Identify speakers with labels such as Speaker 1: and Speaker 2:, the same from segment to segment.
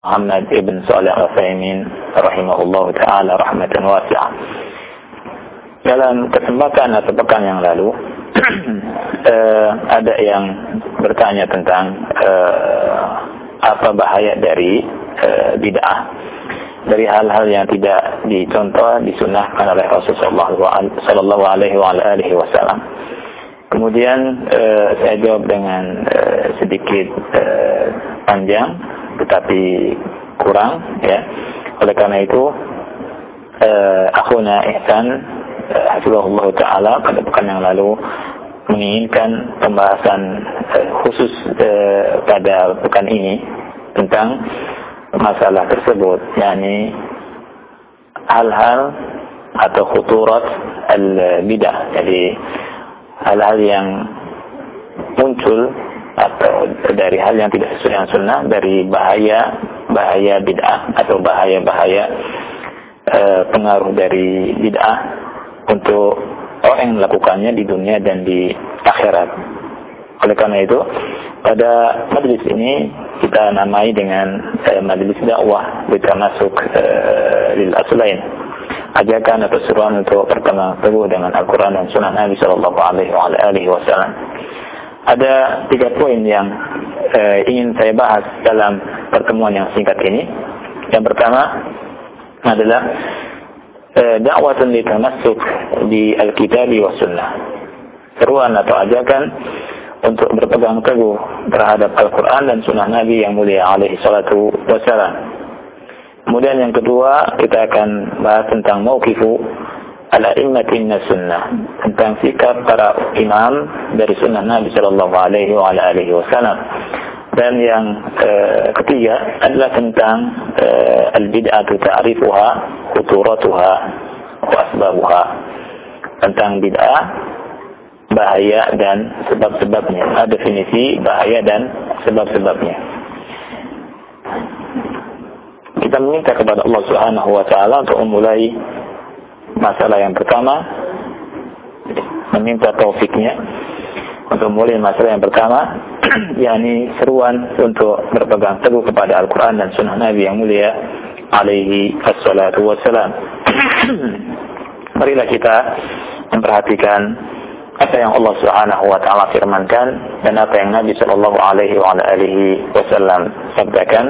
Speaker 1: Muhammad ibn Salih al-Faymin rahimahullah ta'ala rahmatan wasi'ah. Dalam kesempatan atau pekan yang lalu, uh, ada yang bertanya tentang uh, apa bahaya dari uh, bid'ah dari hal-hal yang tidak dicontoh disunahkan oleh Rasulullah Sallallahu Alaihi Wasallam. Kemudian uh, saya jawab dengan uh, sedikit uh, panjang tetapi kurang ya. Oleh karena itu uh, akhuna Ihsan Hafizahullah Ta'ala pada pekan yang lalu menginginkan pembahasan uh, khusus uh, pada pekan ini tentang masalah tersebut yakni hal-hal atau khuturat al-bidah jadi hal-hal yang muncul atau dari hal yang tidak sesuai dengan sunnah dari bahaya bahaya bid'ah atau bahaya bahaya e, pengaruh dari bid'ah untuk orang yang melakukannya di dunia dan di akhirat. Oleh karena itu, pada majlis ini kita namai dengan e, majlis dakwah kita masuk e, lil aslain. Ajakan atau seruan untuk pertama teguh dengan Al-Quran dan Sunnah Nabi Shallallahu Alaihi Wasallam ada tiga poin yang uh, ingin saya bahas dalam pertemuan yang singkat ini. Yang pertama adalah uh, dakwatun litamassuk di Alkitab wa Sunnah. Seruan atau ajakan untuk berpegang teguh terhadap Al-Quran dan Sunnah Nabi yang mulia alaihi salatu wassalam. Kemudian yang kedua kita akan bahas tentang mauqifu ala immatin sunnah. Tentang sikap para imam dari sunnah Nabi Shallallahu Alaihi Wasallam. Dan yang uh, ketiga adalah tentang uh, al-bid'atu ta'rifuha khuturatuha wa asbabuha. Tentang bid'ah bahaya dan sebab-sebabnya. Definisi bahaya dan sebab-sebabnya. Kita meminta kepada Allah Subhanahu wa taala untuk memulai masalah yang pertama meminta taufiknya untuk mulai masalah yang pertama yakni seruan untuk berpegang teguh kepada Al-Quran dan Sunnah Nabi yang mulia alaihi assalatu wassalam. Marilah kita memperhatikan apa yang Allah Subhanahu wa taala firmankan dan apa yang Nabi sallallahu alaihi wasallam sabdakan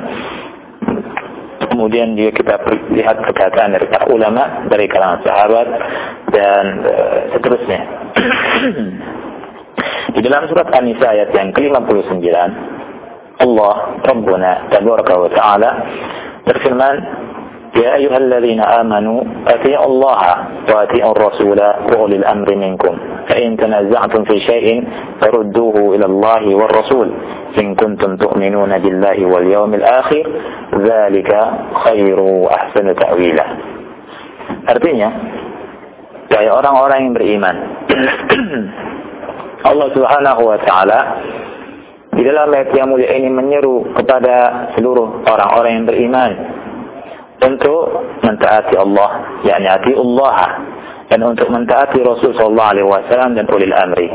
Speaker 1: kemudian juga kita lihat perkataan dari para ulama dari kalangan sahabat dan uh, seterusnya. Di dalam surat An-Nisa ayat yang ke-59 Allah Rabbuna Tabaraka wa Ta'ala berfirman يا أيها الذين آمنوا أطيعوا الله وأطيعوا الرسول وأولي الأمر منكم. فإن تنازعتم في شيء فردوه إلى الله والرسول. إن كنتم تؤمنون بالله واليوم الآخر ذلك خير وأحسن تأويلا Artinya, kayak orang-orang yang beriman. Allah Subhanahu wa taala di dalam ayat yang mulia ini menyeru kepada seluruh orang-orang yang beriman. Untuk mentaati Allah, yakni ati Allah dan untuk mentaati Rasul sallallahu alaihi wasallam dan ulil amri.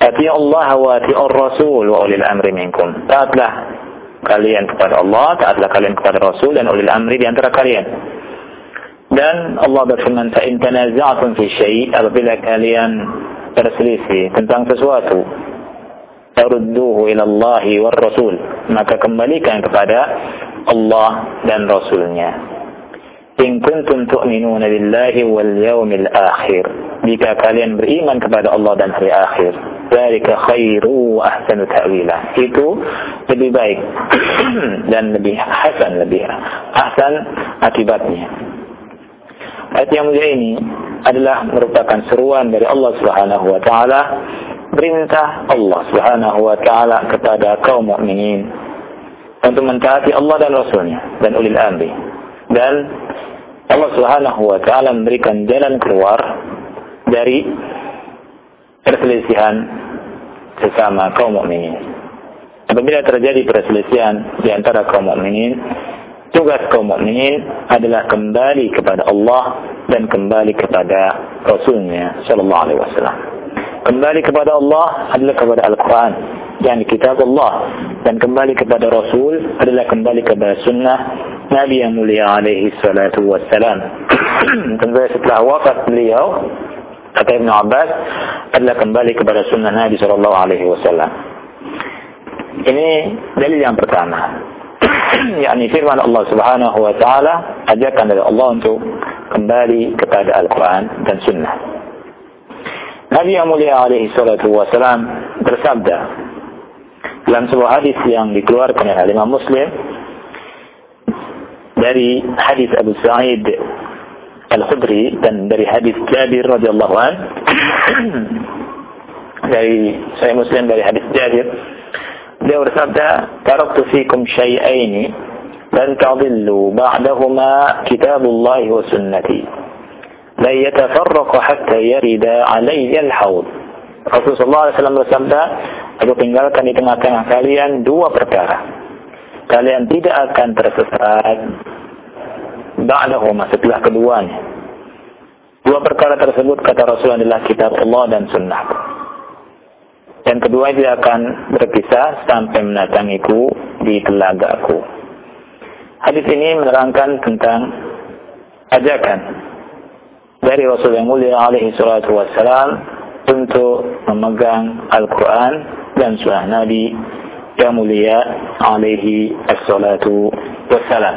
Speaker 1: Ati Allah wa ati Rasul wa ulil amri minkum. Taatlah kalian kepada Allah, taatlah kalian kepada Rasul dan ulil amri di antara kalian. Dan Allah berfirman, "Fa in tanaza'tum fi syai' apabila kalian berselisih tentang sesuatu, farudduhu ila Allah wa Rasul." Maka kembalikan kepada Allah dan Rasulnya. In kuntum tu'minuna billahi wal yawmil akhir. Jika kalian beriman kepada Allah dan hari akhir. Dzalika khairu wa ahsanu ta'wila. Itu lebih baik dan lebih hasan, lebih ahsan akibatnya. Ayat yang mulia ini adalah merupakan seruan dari Allah Subhanahu wa taala perintah Allah Subhanahu wa taala kepada kaum mukminin untuk mentaati Allah dan Rasulnya dan ulil amri. Dan Allah Subhanahu wa taala memberikan jalan keluar dari perselisihan sesama kaum mukminin. Apabila terjadi perselisihan di antara kaum mukminin, tugas kaum mukminin adalah kembali kepada Allah dan kembali kepada Rasulnya Shallallahu Alaihi Wasallam. Kembali kepada Allah adalah kepada Al-Quran yang kitab Allah dan kembali kepada Rasul adalah kembali kepada sunnah Nabi yang mulia alaihi salatu wassalam. Tentu setelah wafat beliau kata Ibn Abbas adalah kembali kepada sunnah Nabi sallallahu alaihi wasallam. Ini dalil yang pertama. yakni firman Allah Subhanahu wa taala ajakan dari Allah untuk kembali kepada Al-Qur'an dan sunnah. Nabi yang mulia alaihi salatu wasallam bersabda dalam sebuah hadis yang dikeluarkan oleh Imam Muslim dari hadis Abu Sa'id Al-Khudri dan dari hadis Jabir radhiyallahu an. Dari saya Muslim dari hadis Jabir. Dia bersabda taraktu fikum syai'aini lan tadillu ba'dahuma kitabullah wa sunnati. La yatafarraqu hatta yarida alayya al-hawd Rasulullah SAW bersabda Aku tinggalkan di tengah-tengah kalian dua perkara. Kalian tidak akan tersesat ba'dahuma setelah keduanya. Dua perkara tersebut kata Rasul adalah kitab Allah dan sunnah. Dan kedua tidak akan berpisah sampai menatangiku di telagaku. Hadis ini menerangkan tentang ajakan dari Rasul yang mulia alaihi salatu wassalam untuk memegang Al-Quran dan sunnah Nabi yang mulia alaihi assalatu wassalam.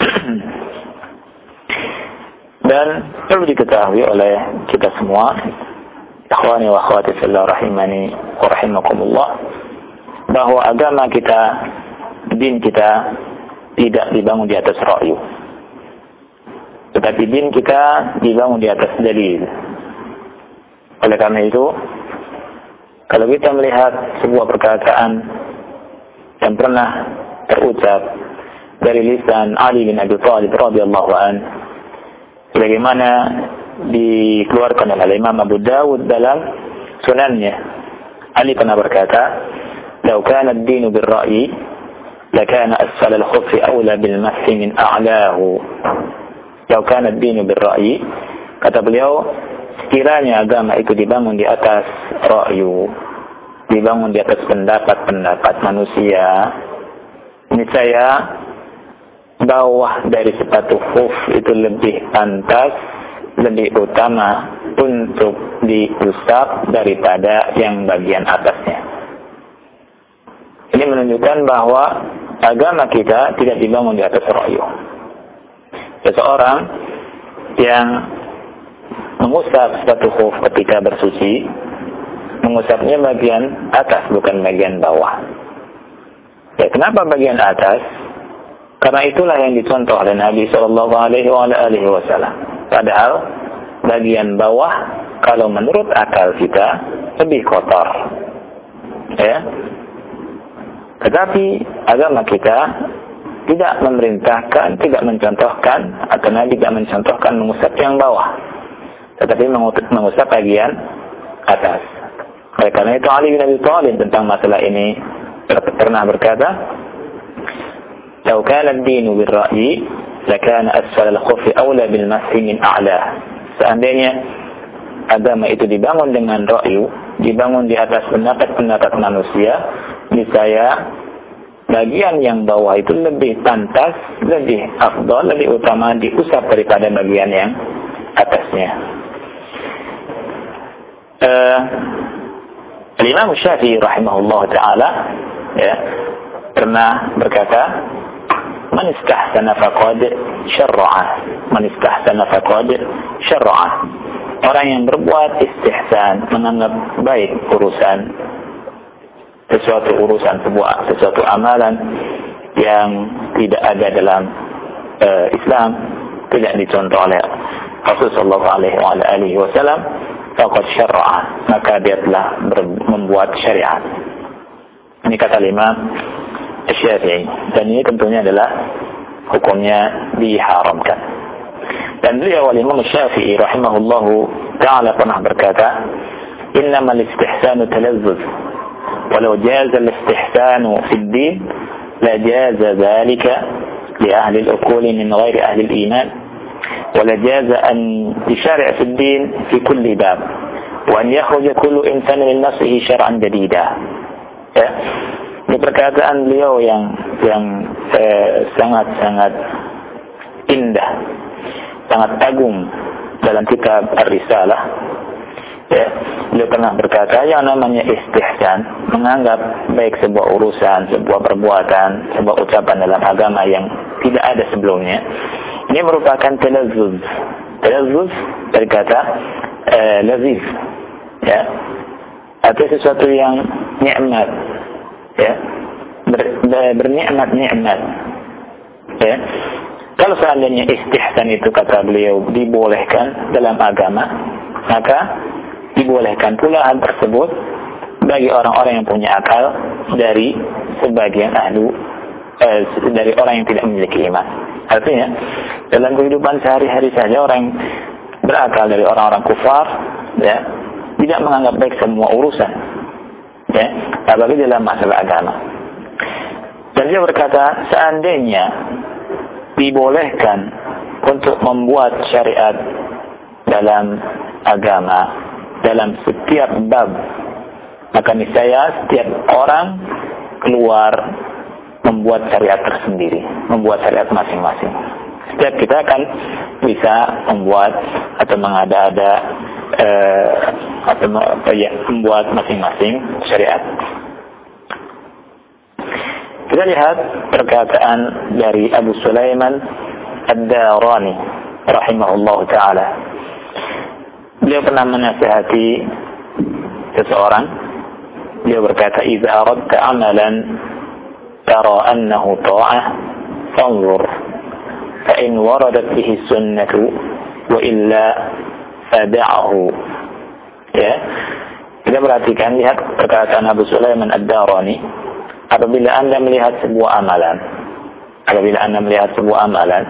Speaker 1: dan perlu diketahui oleh kita semua ikhwani wa akhwati fillah rahimani wa rahimakumullah bahwa agama kita din kita tidak dibangun di atas ra'yu tetapi din kita dibangun di atas dalil oleh karena itu kalau kita melihat sebuah perkataan yang pernah terucap dari lisan Ali bin Abi Thalib radhiyallahu an bagaimana dikeluarkan oleh Imam Abu Dawud dalam sunannya Ali pernah berkata "Lau kana ad-dinu bir-ra'yi lakana asfal al-khuffi awla bil masih min a'lahu." Lau kana ad-dinu bir-ra'yi kata beliau sekiranya agama itu dibangun di atas ra'yu, dibangun di atas pendapat-pendapat manusia, ini saya bawah dari sepatu khuf itu lebih pantas, lebih utama untuk diusap daripada yang bagian atasnya. Ini menunjukkan bahwa agama kita tidak dibangun di atas ra'yu. Seseorang yang mengusap satu khuf ketika bersuci, mengusapnya bagian atas bukan bagian bawah. Ya, kenapa bagian atas? Karena itulah yang dicontoh oleh Nabi Shallallahu Alaihi Wasallam. Padahal bagian bawah kalau menurut akal kita lebih kotor. Ya. Tetapi agama kita tidak memerintahkan, tidak mencontohkan, atau Nabi tidak mencontohkan mengusap yang bawah tetapi mengusap bagian atas. Oleh karena itu Ali bin Abi Thalib tentang masalah ini pernah berkata, "Lau kana ad-dinu bir-ra'yi, lakana asfal al-khuffi awla bil mashi min a'la." Seandainya agama itu dibangun dengan ra'yu, dibangun di atas pendapat-pendapat manusia, niscaya bagian yang bawah itu lebih pantas, lebih afdal, lebih utama diusap daripada bagian yang atasnya uh, Imam Syafi'i rahimahullah taala ya pernah berkata man istahsana faqad syarra'a. Man istahsana faqad syarra'a. Orang yang berbuat istihsan menganggap baik urusan sesuatu urusan sebuah sesuatu amalan yang tidak ada dalam uh, Islam tidak dicontoh oleh Rasulullah sallallahu alaihi wasallam faqad syar'a maka dia telah membuat syariat ini kata Imam Syafi'i dan ini tentunya adalah hukumnya diharamkan dan beliau Imam Syafi'i rahimahullahu taala pernah berkata innamal istihsanu talazzuz walau jaza al-istihsanu fi ad-din la jaza dhalika li ahli al-uqul min ghairi ahli al-iman ولجاز أن يشارع في الدين في كل باب وأن يخرج كل إنسان من نفسه شرعا جديدا Ya. Ini perkataan beliau yang yang sangat-sangat eh, indah, sangat agung dalam kitab Ar-Risalah. Ya, beliau pernah berkata yang namanya istihsan, menganggap baik sebuah urusan, sebuah perbuatan, sebuah ucapan dalam agama yang tidak ada sebelumnya. ini merupakan telazuz. Telazuz dari kata eh, laziz. Ya, atau sesuatu yang nikmat. Ya. Ber, ber, bernikmat-nikmat ya. Kalau seandainya istihsan itu kata beliau dibolehkan dalam agama maka dibolehkan pula hal tersebut bagi orang-orang yang punya akal dari sebagian ahlu eh, dari orang yang tidak memiliki iman. Artinya dalam kehidupan sehari-hari saja orang berakal dari orang-orang kufar ya tidak menganggap baik semua urusan ya apalagi dalam masalah agama. Dan dia berkata seandainya dibolehkan untuk membuat syariat dalam agama dalam setiap bab maka niscaya setiap orang keluar membuat syariat tersendiri membuat syariat masing-masing setiap kita akan bisa membuat atau mengada-ada eh, atau ya, membuat masing-masing syariat. Kita lihat perkataan dari Abu Sulaiman Ad-Darani rahimahullah taala. Beliau pernah menasihati seseorang. Beliau berkata, "Idza aradta amalan ta'ah, fanzur fa in waradat bihi sunnatu wa illa fada'ahu ya. Kita perhatikan lihat perkataan Abu Sulaiman Ad-Darani. Apabila anda melihat sebuah amalan apabila anda melihat sebuah amalan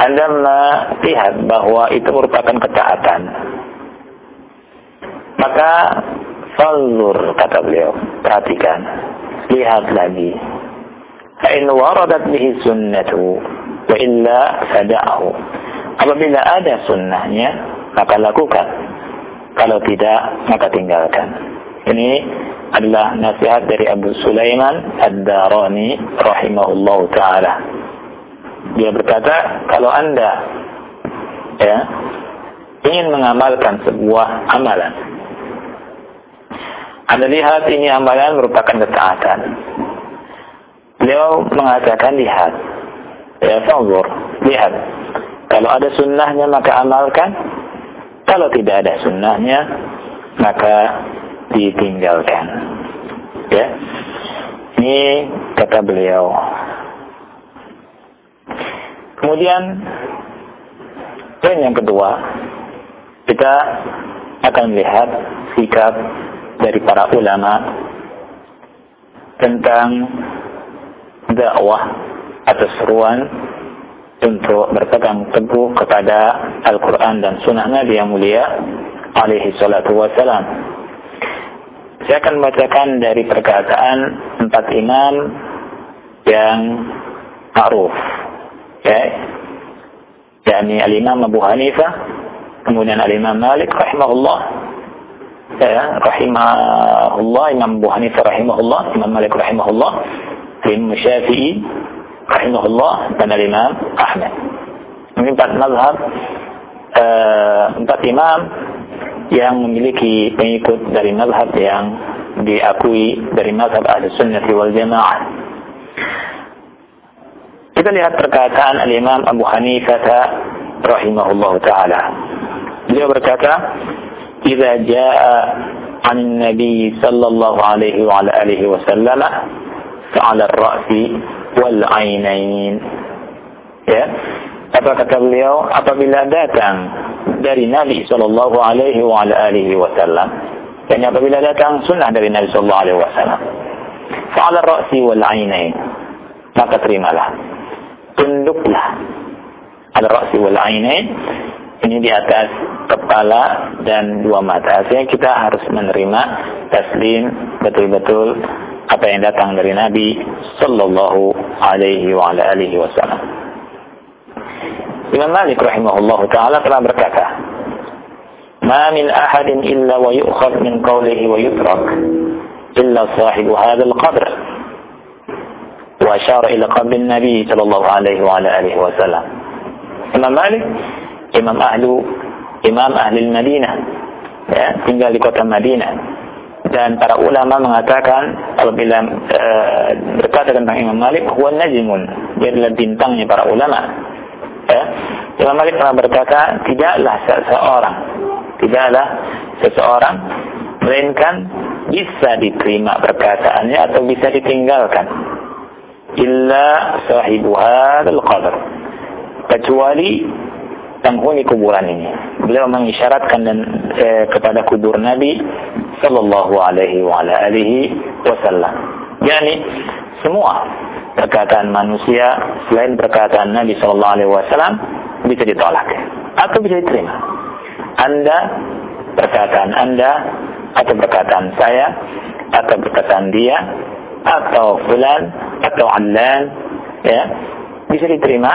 Speaker 1: anda melihat bahwa itu merupakan ketaatan. Maka falur kata beliau. Perhatikan lihat lagi fa'in waradat bihi sunnatu wa illa fada'ahu apabila ada sunnahnya maka lakukan. Kalau tidak, maka tinggalkan. Ini adalah nasihat dari Abu Sulaiman Ad-Darani rahimahullah taala. Dia berkata, kalau Anda ya ingin mengamalkan sebuah amalan, lihat ini amalan merupakan ketaatan. Beliau mengatakan lihat, ya fanzur, lihat. Kalau ada sunnahnya maka amalkan, kalau tidak ada sunnahnya, maka ditinggalkan. Ya, ini kata beliau. Kemudian poin yang kedua, kita akan melihat sikap dari para ulama tentang dakwah atau seruan untuk berpegang teguh kepada Al-Quran dan Sunnah Nabi yang mulia alaihi salatu wassalam. Saya akan membacakan dari perkataan empat imam yang ma'ruf. Ya, yakni Al-Imam Abu Hanifah, kemudian Al-Imam Malik rahimahullah, ya, rahimahullah, Imam Abu Hanifah rahimahullah, Imam Malik rahimahullah, Imam Syafi'i rahimahullah dan Imam Ahmad. Ini empat mazhab uh, empat imam yang memiliki pengikut dari mazhab yang diakui dari mazhab ahli sunnah wal jamaah. Kita lihat perkataan al-imam Abu Hanifah rahimahullah ta'ala. Beliau berkata, "Jika jaa عن النبي صلى الله عليه وعلى آله وسلم فعلى الرأس ainain. Ya. Apa kata beliau? Apabila datang dari Nabi sallallahu alaihi wa alihi wasallam. Dan apabila datang sunnah dari Nabi sallallahu alaihi wasallam. Ra'si wal ainain. Maka terimalah. Tunduklah. Al ra'si wal ainain. ini di atas kepala dan dua mata. Artinya kita harus menerima taslim betul-betul apa yang datang dari Nabi Sallallahu Alaihi wa ala alihi Wasallam. Imam Malik rahimahullah taala telah berkata, "Ma min ahadin illa wa yu'khad min qawlihi wa yutrak illa sahibu hadha al-qabr." Wa ashara ila qabr Nabi sallallahu alaihi wa ala alihi wasallam. Imam Malik Imam ahlu Imam ahli Madinah ya, tinggal di kota Madinah. Dan para ulama mengatakan apabila e, berkata tentang Imam Malik huwa najmun. Dia adalah bintangnya para ulama. Ya. Imam Malik pernah berkata tidaklah seseorang tidaklah seseorang melainkan bisa diterima perkataannya atau bisa ditinggalkan. Illa sahibu hadzal qabr kecuali penghuni kuburan ini. Beliau mengisyaratkan dan e, kepada kubur Nabi sallallahu alaihi wa ala alihi wasallam. Yani semua perkataan manusia selain perkataan Nabi sallallahu alaihi wasallam bisa ditolak atau bisa diterima. Anda perkataan Anda atau perkataan saya atau perkataan dia atau fulan atau allan ya bisa diterima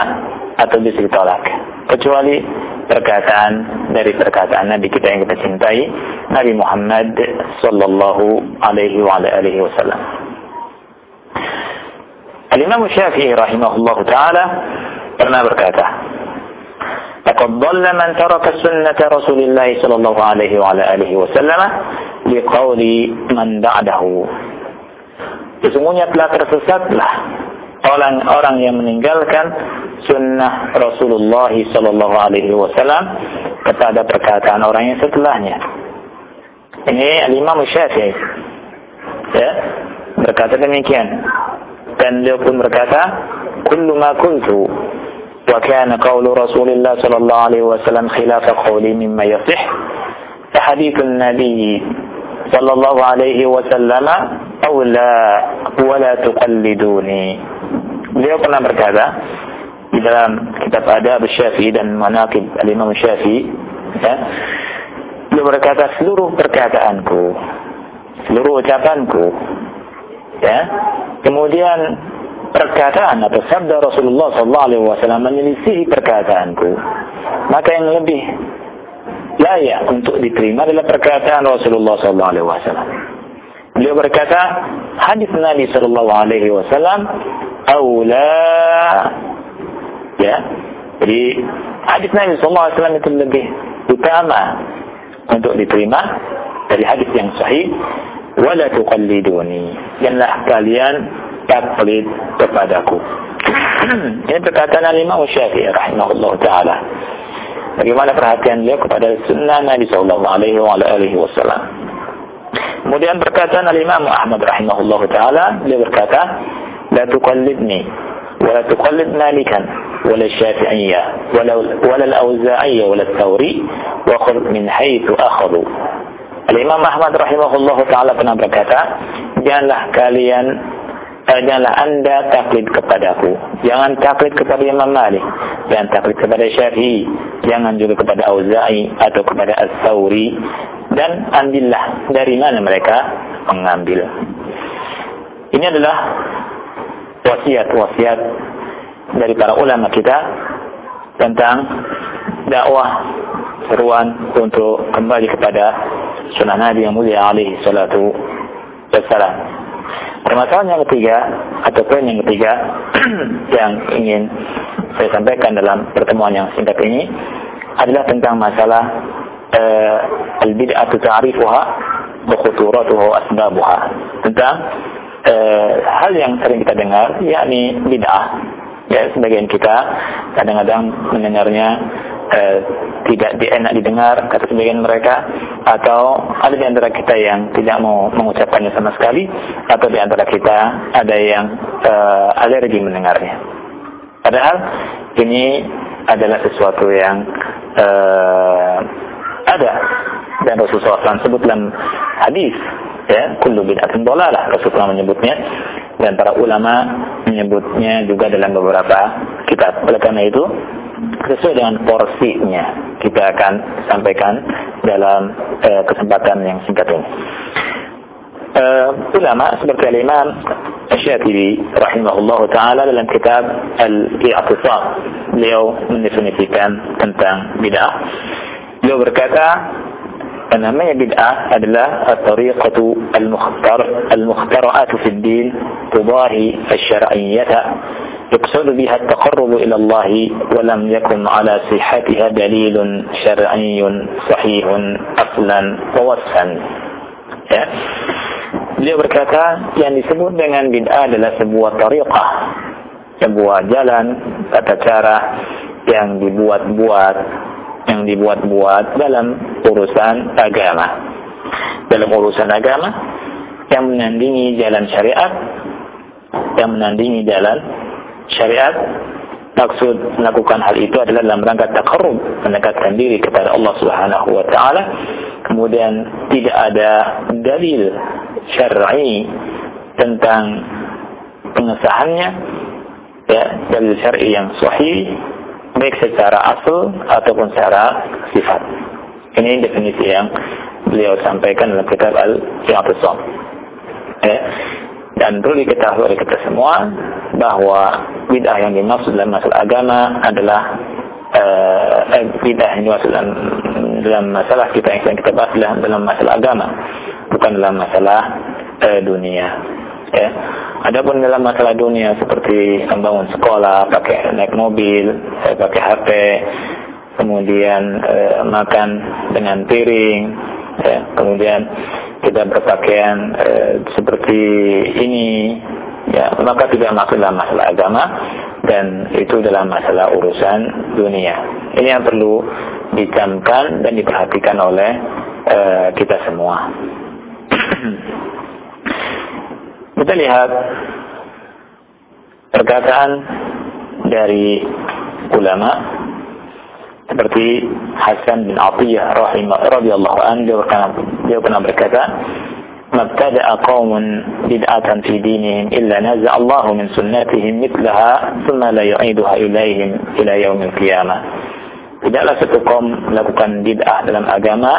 Speaker 1: atau bisa ditolak kecuali perkataan dari perkataan Nabi kita yang kita cintai Nabi Muhammad sallallahu alaihi wa alihi wasallam Al-Imam Syafi'i rahimahullah taala pernah berkata لقد ضل من ترك سنة رسول الله صلى الله عليه وعلى آله وسلم لقول من بعده Sesungguhnya telah tersesatlah orang-orang yang meninggalkan sunnah Rasulullah Sallallahu Alaihi Wasallam kepada perkataan orang yang setelahnya. Ini Imam Syafi'i. Ya, berkata demikian. Dan beliau pun berkata kullu ma kuntu wa kana qawlu Rasulullah sallallahu alaihi wasallam khilafa qawli mimma yasih. Fa hadithun nabiy sallallahu alaihi wasallam aw la wa la tuqalliduni beliau pernah berkata di dalam kitab Adab Syafi'i dan Manaqib Al-Imam Syafi'i ya, beliau berkata seluruh perkataanku seluruh ucapanku ya kemudian perkataan atau sabda Rasulullah SAW menyelisihi perkataanku maka yang lebih layak untuk diterima adalah perkataan Rasulullah SAW beliau berkata hadis Nabi SAW aula Ya. Jadi hadis Nabi SAW itu lebih utama untuk diterima dari hadis yang sahih. Wala tuqalliduni. Janganlah kalian taklid kepadaku. Ini perkataan Imam Syafi'i rahimahullah taala. Bagaimana perhatian beliau kepada sunnah Nabi sallallahu alaihi wasallam. Kemudian perkataan Imam Ahmad rahimahullah taala beliau berkata, "La tuqallidni ولا تقلد مالكا ولا الشافعية ولا, ولا الأوزاعية ولا الثوري وخذ من حيث أخذوا Al-Imam Ahmad rahimahullah ta'ala pernah berkata, janganlah kalian eh, janganlah anda taklid kepadaku. Jangan taklid kepada Imam Malik. Jangan taklid kepada Syafi'i. Jangan juga kepada Auza'i atau kepada As-Sawri. Dan ambillah dari mana mereka mengambil. Ini adalah wasiat-wasiat dari para ulama kita tentang dakwah seruan untuk kembali kepada sunnah Nabi yang mulia alaihi salatu wassalam. Permasalahan yang ketiga atau poin yang ketiga yang ingin saya sampaikan dalam pertemuan yang singkat ini adalah tentang masalah uh, al-bid'atu ta'rifuha wa khuturatuha wa asbabuha. Tentang eh, hal yang sering kita dengar yakni bid'ah ya sebagian kita kadang-kadang mendengarnya eh, tidak enak didengar kata sebagian mereka atau ada di antara kita yang tidak mau mengucapkannya sama sekali atau di antara kita ada yang eh, alergi mendengarnya. Padahal ini adalah sesuatu yang eh, ada. Dan Rasulullah SAW sebut dalam hadis ya kullu bid'atin dolalah Rasulullah menyebutnya. Dan para ulama menyebutnya juga dalam beberapa kitab. Oleh karena itu sesuai dengan porsinya kita akan sampaikan dalam eh, kesempatan yang singkat ini. Uh, ulama seperti al-imam Syatibi rahimahullah ta'ala dalam kitab Al-I'atisam beliau mendefinisikan tentang bid'ah. Beliau berkata namanya bid'ah adalah tariqatu al-mukhtar al-mukhtara'at fi din tudahi al-syar'iyyah يقصد بها التقرب إلى الله ولم يكن على صحتها دليل شرعي صحيح أصلا ووصفا ya. Beliau berkata yang disebut dengan bid'ah adalah sebuah tariqah sebuah jalan tata cara yang dibuat-buat yang dibuat-buat dalam urusan agama. Dalam urusan agama yang menandingi jalan syariat, yang menandingi jalan syariat, maksud melakukan hal itu adalah dalam rangka takarrub, mendekatkan diri kepada Allah Subhanahu wa taala. Kemudian tidak ada dalil syar'i tentang pengesahannya ya dalil syar'i yang sahih baik secara asal ataupun secara sifat. Ini definisi yang beliau sampaikan dalam kitab Al-Fi'atusam. Ya. Dan perlu diketahui oleh kita semua bahwa bid'ah yang dimaksud dalam masalah agama adalah uh, eh, bid'ah yang dimaksud dalam, dalam masalah kita yang sedang kita bahas dalam masalah agama, bukan dalam masalah uh, dunia. Ya. Adapun dalam masalah dunia seperti membangun sekolah, pakai naik mobil, eh, pakai HP, kemudian eh, makan dengan piring, ya, kemudian kita berpakaian eh, seperti ini, ya maka tidak masuk dalam masalah agama dan itu dalam masalah urusan dunia. Ini yang perlu dicamkan dan diperhatikan oleh eh, kita semua. Kita lihat perkataan dari ulama seperti Hasan bin Atiyah rahimah radhiyallahu anhu. Dia dia pernah berkata mabtada'a qaumun bid'atan fi dinihim illa naza Allah min sunnatihim mithlaha thumma la yu'iduha ilaihim ila yaumil qiyamah. Tidaklah satu kaum melakukan bid'ah dalam agama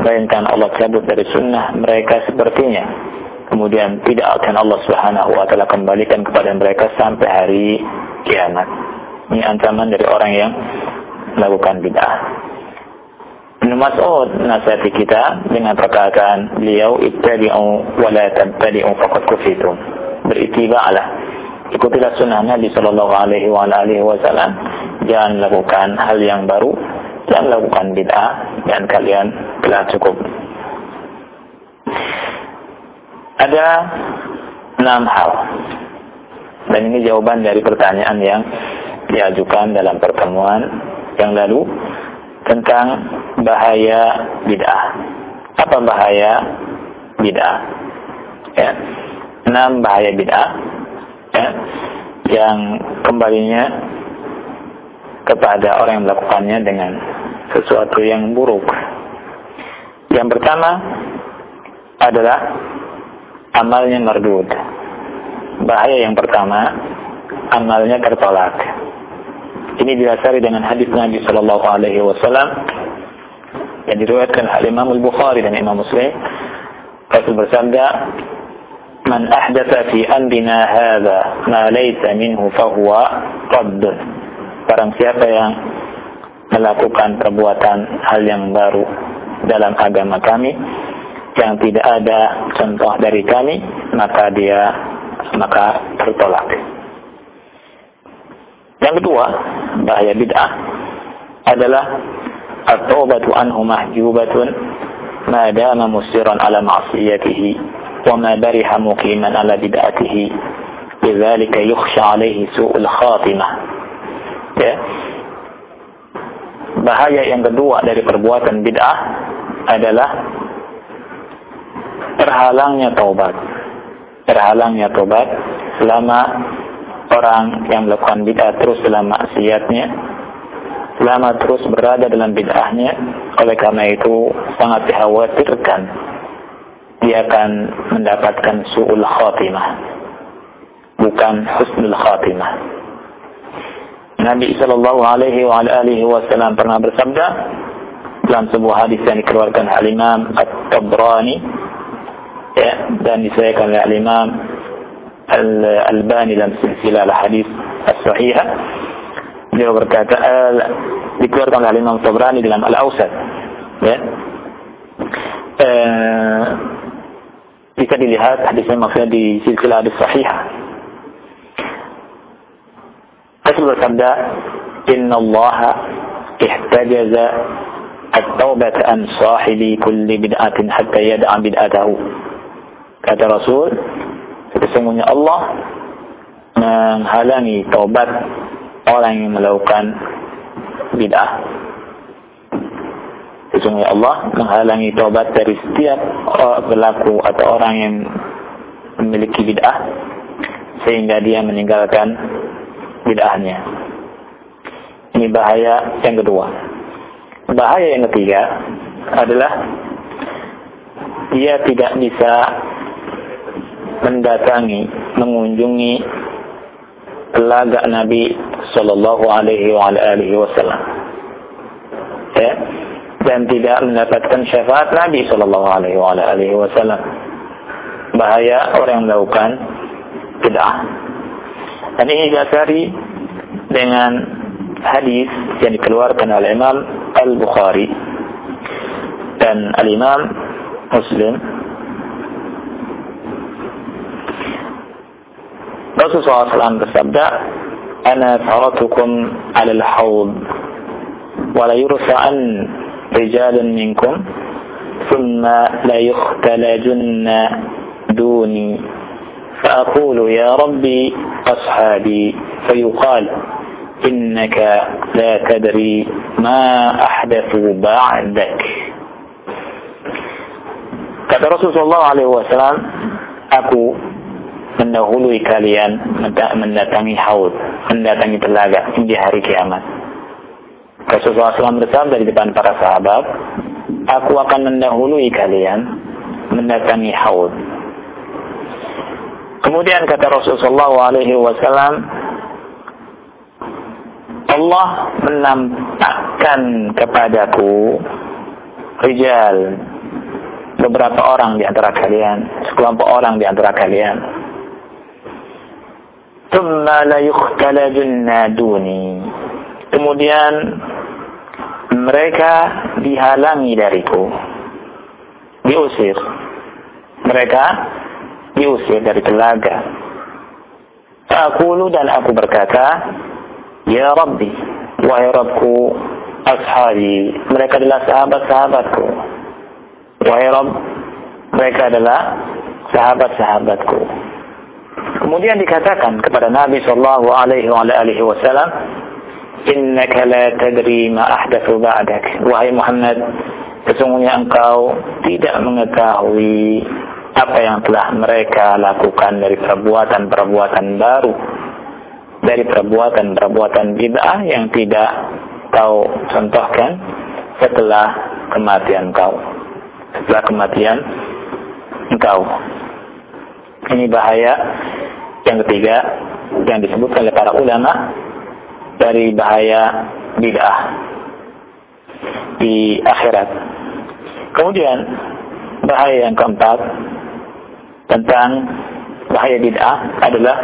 Speaker 1: melainkan Allah cabut dari sunnah mereka sepertinya kemudian tidak akan Allah Subhanahu wa taala kembalikan kepada mereka sampai hari kiamat. Ini ancaman dari orang yang melakukan bid'ah. Ibn Mas'ud nasihati kita dengan perkataan beliau ittabi'u wa la tabtadi'u faqad kufitum. Beritiba'lah. Ikutilah sunnah Nabi sallallahu alaihi wa alihi wasallam. Jangan lakukan hal yang baru, jangan lakukan bid'ah dan kalian telah cukup ada enam hal. Dan ini jawaban dari pertanyaan yang diajukan dalam pertemuan yang lalu tentang bahaya bid'ah. Apa bahaya bid'ah? Ya. Enam bahaya bid'ah ya, yang kembalinya kepada orang yang melakukannya dengan sesuatu yang buruk. Yang pertama adalah amalnya mardud. Bahaya yang pertama, amalnya tertolak. Ini didasari dengan hadis Nabi Shallallahu Alaihi Wasallam yang diriwayatkan oleh Imam Al Bukhari dan Imam Muslim. Rasul bersabda, "Man ahdatha fi amrina hadha ma laysa minhu fahuwa raddun." Barang siapa yang melakukan perbuatan hal yang baru dalam agama kami, yang tidak ada contoh dari kami, maka dia maka tertolak. Yang kedua, bahaya bid'ah adalah at-taubatu anhu mahjubatun ma dama musiran ala ma'siyatihi wa ma bariha muqiman ala bid'atihi lidzalika yukhsha alaihi su'ul khatimah. Ya. Bahaya yang kedua dari perbuatan bid'ah adalah terhalangnya taubat. Terhalangnya taubat selama orang yang melakukan bid'ah terus dalam maksiatnya, selama terus berada dalam bid'ahnya, oleh karena itu sangat dikhawatirkan dia akan mendapatkan su'ul khatimah, bukan husnul khatimah. Nabi Shallallahu Alaihi Wasallam pernah bersabda dalam sebuah hadis yang dikeluarkan Al Imam At-Tabrani dan disahkan oleh Al-Imam Al-Albani dalam silsilah al-hadis as-sahihah beliau berkata uh, dikeluarkan oleh Imam Tabrani dalam Al-Ausat ya eh, bisa dilihat hadisnya maksudnya di silsilah hadis sahihah. Rasul bersabda, "Inna Allah ihtajaza at-taubata an sahibi kulli bid'atin hatta yad'a bid'atahu." Kata Rasul, sesungguhnya Allah menghalangi taubat orang yang melakukan bid'ah. Sesungguhnya Allah menghalangi taubat dari setiap pelaku atau orang yang memiliki bid'ah sehingga dia meninggalkan bid'ahnya. Ini bahaya yang kedua. Bahaya yang ketiga adalah dia tidak bisa mendatangi, mengunjungi telaga Nabi Shallallahu Alaihi Wasallam. Ya, dan tidak mendapatkan syafaat Nabi Shallallahu Alaihi Wasallam. Bahaya orang yang melakukan bid'ah. Dan ini dasari dengan hadis yang dikeluarkan oleh Imam Al-Bukhari dan Al-Imam Muslim الرسول صلى الله عليه وسلم بسبدا أنا ثرتكم على الحوض. ولا يرفع رجال منكم. ثم لا يختلجن دوني. فأقول يا ربي أصحابي. فيقال إنك لا تدري ما أحدث بعدك. كذا رسول الله عليه وسلم أكو mendahului kalian mendatangi haud, mendatangi telaga di hari kiamat. Rasulullah SAW bersabda di depan para sahabat, aku akan mendahului kalian mendatangi haud. Kemudian kata Rasulullah SAW, Allah menampakkan kepadaku rijal beberapa orang di antara kalian, sekelompok orang di antara kalian. Thumma la yukhtalajunna duni. Kemudian mereka dihalangi dariku. Diusir. Mereka diusir dari telaga. Aku dan aku berkata, Ya Rabbi, wahai Rabbku, ashabi, mereka adalah sahabat-sahabatku Wahai Rabb, mereka adalah sahabat-sahabatku. Kemudian dikatakan kepada Nabi Shallallahu Alaihi Wasallam, Innaka la tadri ma ahdathu ba'dak. Wahai Muhammad, sesungguhnya engkau tidak mengetahui apa yang telah mereka lakukan dari perbuatan-perbuatan baru dari perbuatan-perbuatan bid'ah yang tidak kau contohkan setelah kematian kau setelah kematian engkau. Ini bahaya yang ketiga yang disebutkan oleh para ulama dari bahaya bid'ah di akhirat. Kemudian bahaya yang keempat tentang bahaya bid'ah adalah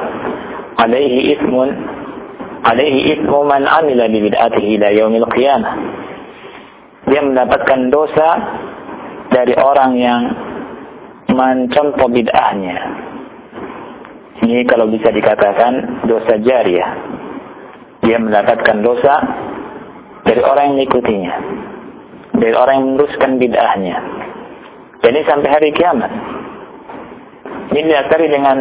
Speaker 1: alaihi ismun alaihi ismu man amila bi bid'atihi ila yaumil qiyamah. Dia mendapatkan dosa dari orang yang mencontoh bid'ahnya ini kalau bisa dikatakan dosa jariah. Dia mendapatkan dosa dari orang yang mengikutinya, dari orang yang meneruskan bid'ahnya. Jadi sampai hari kiamat. Ini diakhiri dengan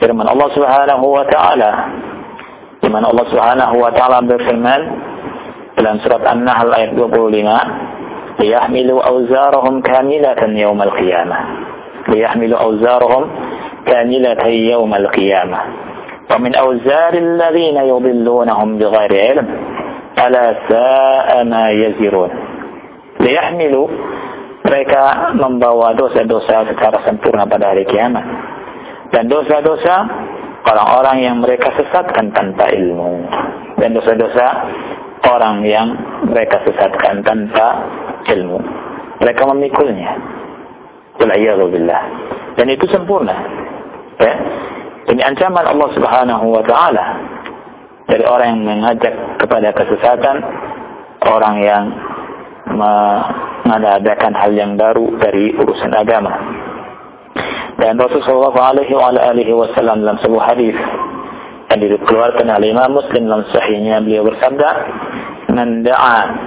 Speaker 1: firman Allah Subhanahu wa taala. firman Allah Subhanahu wa taala berfirman dalam surat An-Nahl ayat 25, "Liyahmilu awzarahum kamilatan yaumal qiyamah." Liyahmilu awzarahum كاملة يوم القيامة ومن أوزار الذين يضلونهم بغير علم ألا ساء ما يزرون ليحملوا mereka membawa dosa-dosa secara sempurna pada hari kiamat dan dosa-dosa orang-orang yang mereka sesatkan tanpa ilmu dan dosa-dosa orang yang mereka sesatkan tanpa ilmu. Mereka memikulnya. Billah. Dan itu sempurna. Ya. Ini ancaman Allah Subhanahu wa taala dari orang yang mengajak kepada kesesatan, orang yang mengadakan hal yang baru dari urusan agama. Dan Rasulullah Alaihi Wasallam dalam sebuah hadis yang dikeluarkan oleh Imam Muslim dalam sahihnya beliau bersabda, "Man da'a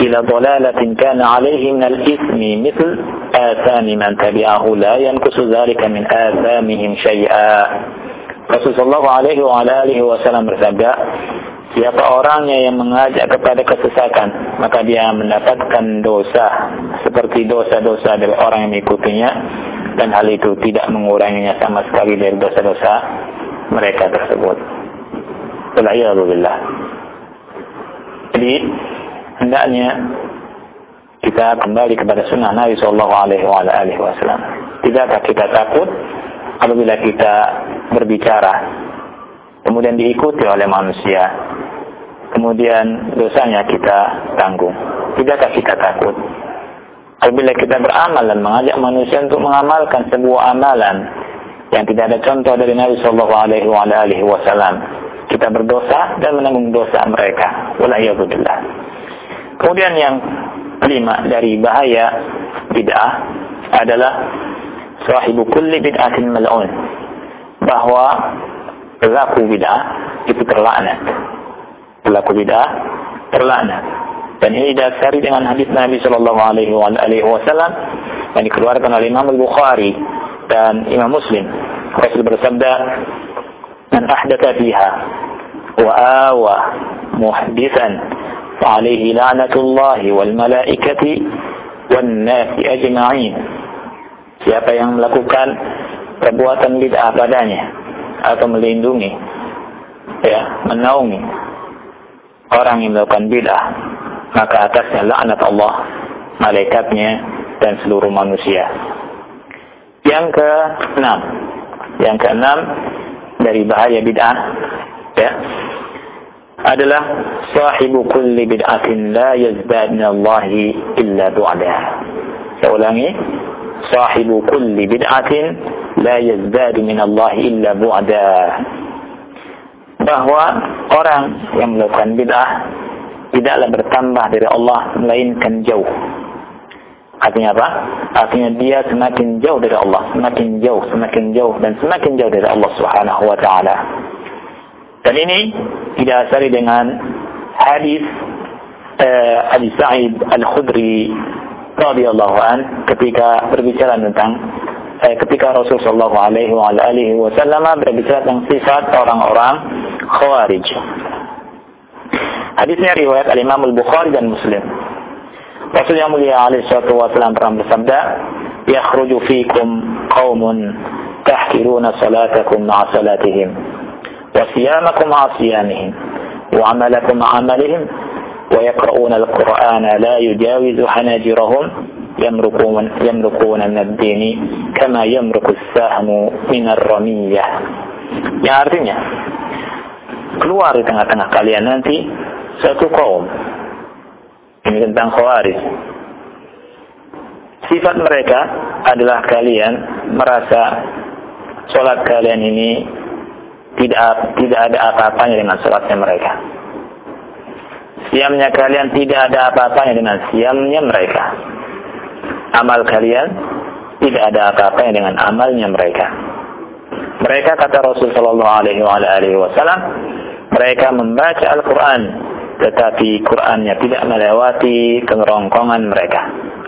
Speaker 1: ila dalalatin kana alaihi min al-ithmi mithl athami man tabi'ahu la yankusu dhalika min athamihim syai'a." Rasulullah alaihi wa alihi wasallam bersabda, Siapa orangnya yang mengajak kepada kesesatan, maka dia mendapatkan dosa seperti dosa-dosa dari orang yang mengikutinya dan hal itu tidak menguranginya sama sekali dari dosa-dosa mereka tersebut. Waliyahulillah. Jadi hendaknya kita kembali kepada sunnah Nabi Shallallahu Alaihi Wasallam. Tidakkah kita takut apabila kita berbicara kemudian diikuti oleh manusia kemudian dosanya kita tanggung. Tidakkah kita takut? Apabila kita beramal dan mengajak manusia untuk mengamalkan sebuah amalan yang tidak ada contoh dari Nabi Shallallahu Alaihi Wasallam kita berdosa dan menanggung dosa mereka. Waliyahudillah kemudian yang kelima dari bahaya bid'ah adalah sahibu kulli bid'atin mal'un bahwa pelaku bid'ah itu terlaknat. Pelaku bid'ah terlaknat. Dan ini didasari dengan hadis Nabi Shallallahu Alaihi Wasallam yang dikeluarkan oleh Imam Bukhari dan Imam Muslim. Rasul bersabda, "Man ahdatha fiha wa awa muhdisan فعليه لعنة الله والملائكة والناس أجمعين Siapa yang melakukan perbuatan bid'ah padanya atau melindungi ya, menaungi orang yang melakukan bid'ah, maka atasnya laknat Allah, malaikatnya dan seluruh manusia. Yang keenam, yang keenam dari bahaya bid'ah ya, adalah sahibu kulli bid'atin la yazdad min Allah illa du'ada. Saya ulangi, sahibu kulli bid'atin la yazdadu min Allah illa bu'da bahwa orang yang melakukan bid'ah tidaklah bertambah dari Allah melainkan jauh artinya apa? artinya dia semakin jauh dari Allah semakin jauh, semakin jauh dan semakin jauh dari Allah subhanahu wa ta'ala dan ini didasari dengan hadis uh, Abi Sa'id Al-Khudri radhiyallahu an ketika berbicara tentang eh, ketika Rasulullah alaihi wa alihi wasallam berbicara tentang sifat orang-orang Khawarij. Hadisnya riwayat Al-Imam Al-Bukhari dan Muslim. Rasul yang mulia alaihi wasallam pernah bersabda, "Yakhruju fikum qaumun tahkiruna salatakum ma'a salatihim wa siyamakum ma'a siyamihim wa amalakum ma'a amalihim ويقرؤون القرآن لا يجاوز حناجرهم يمرقون يمرقون من الدين كما يمرق السهم من الرمية yang artinya keluar di tengah-tengah kalian nanti satu kaum ini tentang khawarij sifat mereka adalah kalian merasa sholat kalian ini tidak tidak ada apa-apanya dengan sholatnya mereka Siamnya kalian tidak ada apa-apanya dengan siamnya mereka. Amal kalian tidak ada apa-apanya dengan amalnya mereka. Mereka kata Rasul Shallallahu Alaihi Wasallam, mereka membaca Al-Quran, tetapi Qurannya tidak melewati kerongkongan mereka.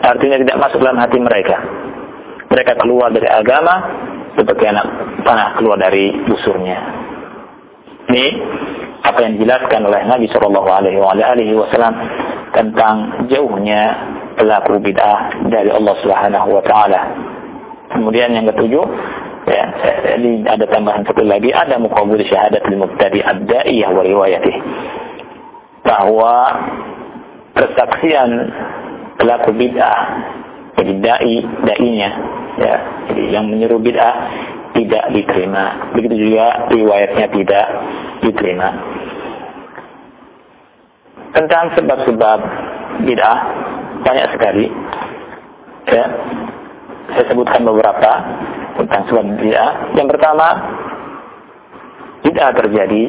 Speaker 1: Artinya tidak masuk dalam hati mereka. Mereka keluar dari agama seperti anak panah keluar dari busurnya. Ini apa yang dijelaskan oleh Nabi Shallallahu Alaihi Wasallam tentang jauhnya pelaku bid'ah dari Allah Subhanahu Wa Taala. Kemudian yang ketujuh, ya, ada tambahan satu lagi, ada mukabul syahadat lil mubtadi ad-da'iyah wa. Bahwa persaksian pelaku bid'ah jadi dai dainya ya jadi yang menyeru bid'ah tidak diterima begitu juga riwayatnya tidak diterima tentang sebab-sebab bid'ah banyak sekali. Ya. Saya sebutkan beberapa tentang sebab bid'ah. Yang pertama bid'ah terjadi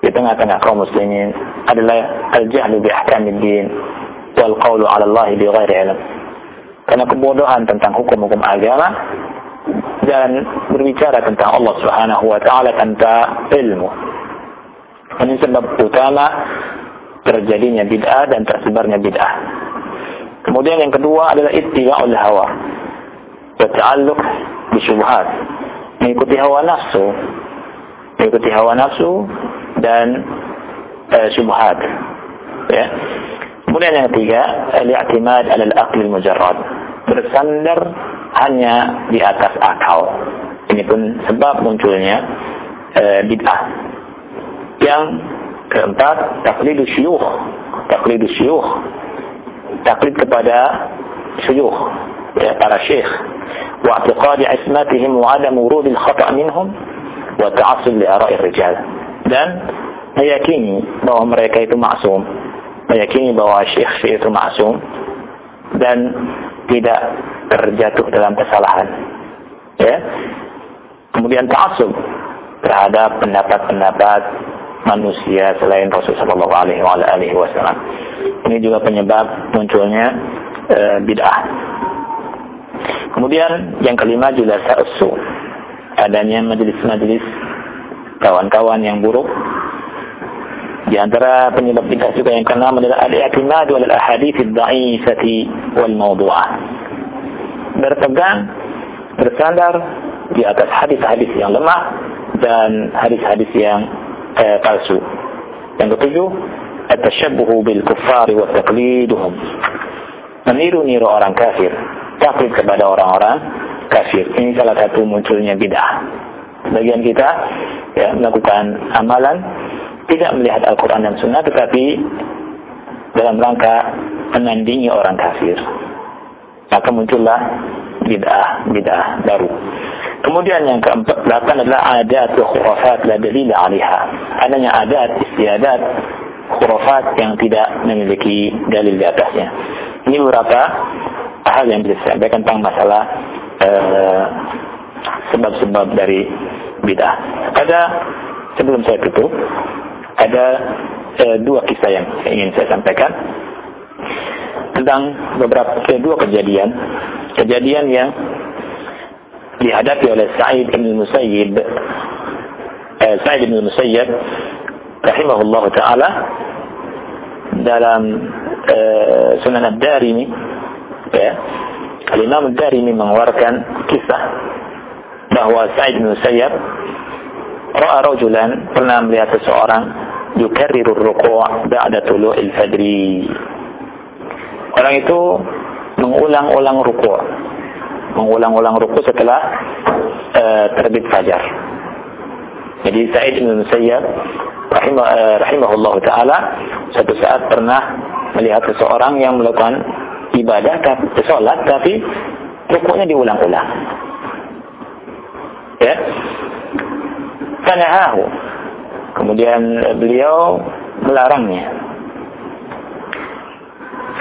Speaker 1: di tengah-tengah kaum muslimin adalah al-jahlu bi ahkamiddin wal qawlu 'ala Allah bighairi ilm. Karena kebodohan tentang hukum-hukum agama dan berbicara tentang Allah Subhanahu wa taala tanpa ilmu. Ini sebab utama terjadinya bid'ah dan tersebarnya bid'ah. Kemudian yang kedua adalah ittiba'ul hawa. Wa ta'alluq bi syubhat. Mengikuti hawa nafsu. Mengikuti hawa nafsu dan uh, syubhat. Ya. Kemudian yang ketiga, al-i'timad 'ala al-aql mujarrad. Bersandar hanya di atas akal. Ini pun sebab munculnya uh, bid'ah. Yang keempat, taklid syuyukh. Taklid syuyukh. Taklid kepada syuyukh, ya, para syekh. Wa i'tiqad ismatihim wa adam wurud al-khata' minhum wa ta'assub li ara'i rijal. Dan meyakini bahwa mereka itu maksum, meyakini bahwa syekh itu maksum dan tidak terjatuh dalam kesalahan. Ya. Kemudian ta'assub terhadap pendapat-pendapat manusia selain Rasulullah Shallallahu Alaihi Wasallam. Ini juga penyebab munculnya e, bid'ah. Kemudian yang kelima juga sa'usu. Adanya majelis-majelis kawan-kawan yang buruk di antara penyebab bid'ah juga yang keenam adalah al-i'timad wal ahadits ad-dha'ifati wal mawdu'ah. Berpegang, bersandar di atas hadis-hadis yang lemah dan hadis-hadis yang eh, palsu. Yang ketujuh, at-tashabbuh bil kuffari wa. Meniru-niru orang kafir, taklid kepada orang-orang kafir. Ini salah satu munculnya bid'ah. Bagian kita ya, melakukan amalan tidak melihat Al-Quran dan Sunnah tetapi dalam rangka menandingi orang kafir maka muncullah bid'ah bid'ah baru. Kemudian yang keempat delapan adalah adat wa khurafat la dalil alaiha. Adanya adat istiadat khurafat yang tidak memiliki dalil di atasnya. Ini beberapa hal yang bisa disampaikan tentang masalah sebab-sebab uh, dari bid'ah. Ada sebelum saya tutup ada eh, dua kisah yang ingin saya sampaikan tentang beberapa eh, dua kejadian. Kejadian yang dihadapi oleh Sa'id bin Musayyib. Eh, Sa'id bin Musayyib rahimahullah taala dalam eh, Sunan Ad-Darimi ya. Al-Imam Ad-Darimi mengeluarkan kisah bahwa Sa'id bin Musayyib ra'a rajulan pernah melihat seseorang yukarriru ruku' ba'da tulu'il fajri. Orang itu mengulang-ulang ruku'. Mengulang-ulang ruku' setelah uh, terbit fajar. Jadi Sa'id bin Musayyab rahimah, uh, rahimahullah taala suatu saat pernah melihat seseorang yang melakukan ibadah tapi salat tapi rukuknya diulang-ulang. Ya. Fanahahu Kemudian beliau melarangnya.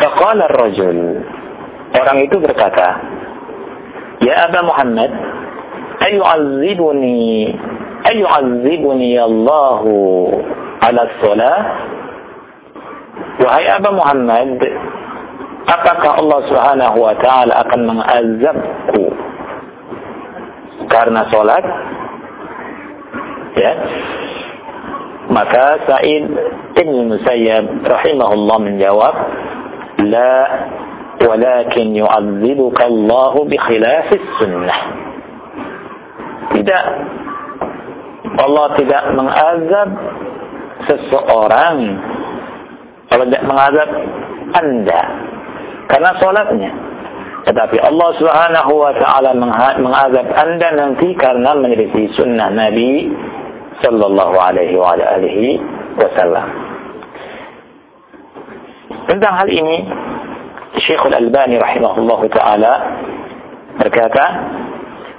Speaker 1: Faqala rajul Orang itu berkata, Ya Aba Muhammad, ayu'azzibuni ayu'azzibuni Allahu ala salah? Wahai Aba Muhammad, apakah Allah Subhanahu wa taala akan mengazabku karena salat? Ya. Maka Sa'id Ibn Musayyab rahimahullah menjawab, Walakin yu'adzibuka Allah bi khilafis sunnah. Tidak. Allah tidak mengazab seseorang. Allah tidak mengazab Anda. Karena sholatnya. Tetapi Allah Subhanahu wa taala mengazab Anda nanti karena menyelisih sunnah Nabi sallallahu alaihi wa wasallam. Tentang hal ini Syekh Al-Albani rahimahullah taala berkata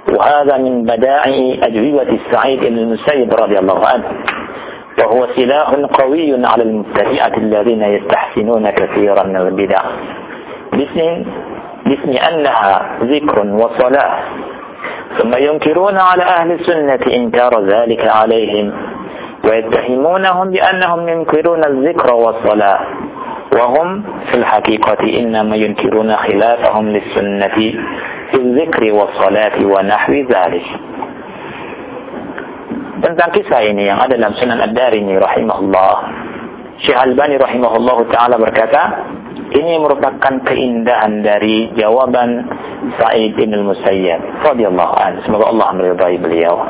Speaker 1: وهذا من بدائع أجوبة السعيد بن المسيب رضي الله عنه وهو سلاح قوي على المبتدئة الذين يستحسنون كثيرا من البدع باسم باسم أنها ذكر وصلاة ثم ينكرون على أهل السنة إنكار ذلك عليهم ويتهمونهم بأنهم ينكرون الذكر والصلاة وهم في الحقيقة إنما ينكرون خلافهم للسنة في الذكر والصلاة ونحو ذلك tentang kisah ini yang ada dalam Sunan Ad-Darimi rahimahullah. Syekh Albani rahimahullah taala berkata, ini merupakan keindahan dari jawaban Sa'id bin Musayyab radhiyallahu anhu. Semoga Allah meridai beliau.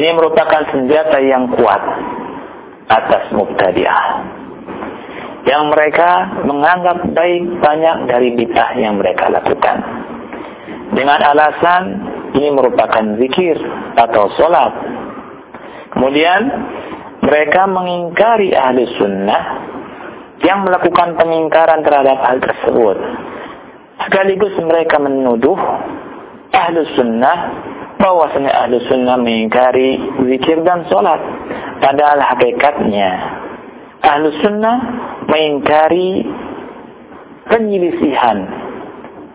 Speaker 1: Ini merupakan senjata yang kuat atas mubtadi'ah. yang mereka menganggap baik banyak dari bid'ah yang mereka lakukan. Dengan alasan ini merupakan zikir atau sholat Kemudian mereka mengingkari ahli sunnah yang melakukan pengingkaran terhadap hal tersebut. Sekaligus mereka menuduh ahli sunnah bahwasanya ahli sunnah mengingkari zikir dan sholat. Padahal hakikatnya ahli sunnah mengingkari penyelisihan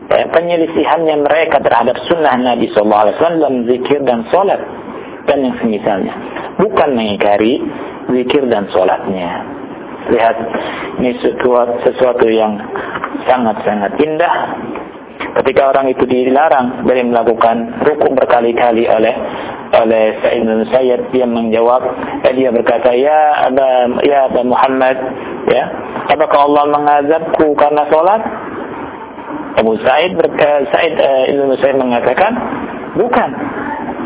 Speaker 1: ya, penyelisihannya mereka terhadap sunnah Nabi SAW zikir dan sholat dan yang semisalnya bukan mengingkari zikir dan sholatnya. Lihat, ini sesuatu, sesuatu yang sangat-sangat indah. Ketika orang itu dilarang dari melakukan rukuk berkali-kali oleh oleh Sa'id bin Sayyid dia menjawab. Eh, dia berkata ya Aba ya Aba Muhammad ya apakah Allah mengazabku karena sholat Abu Sa'id berkata Sa'id uh, Ibn Sayyid mengatakan bukan.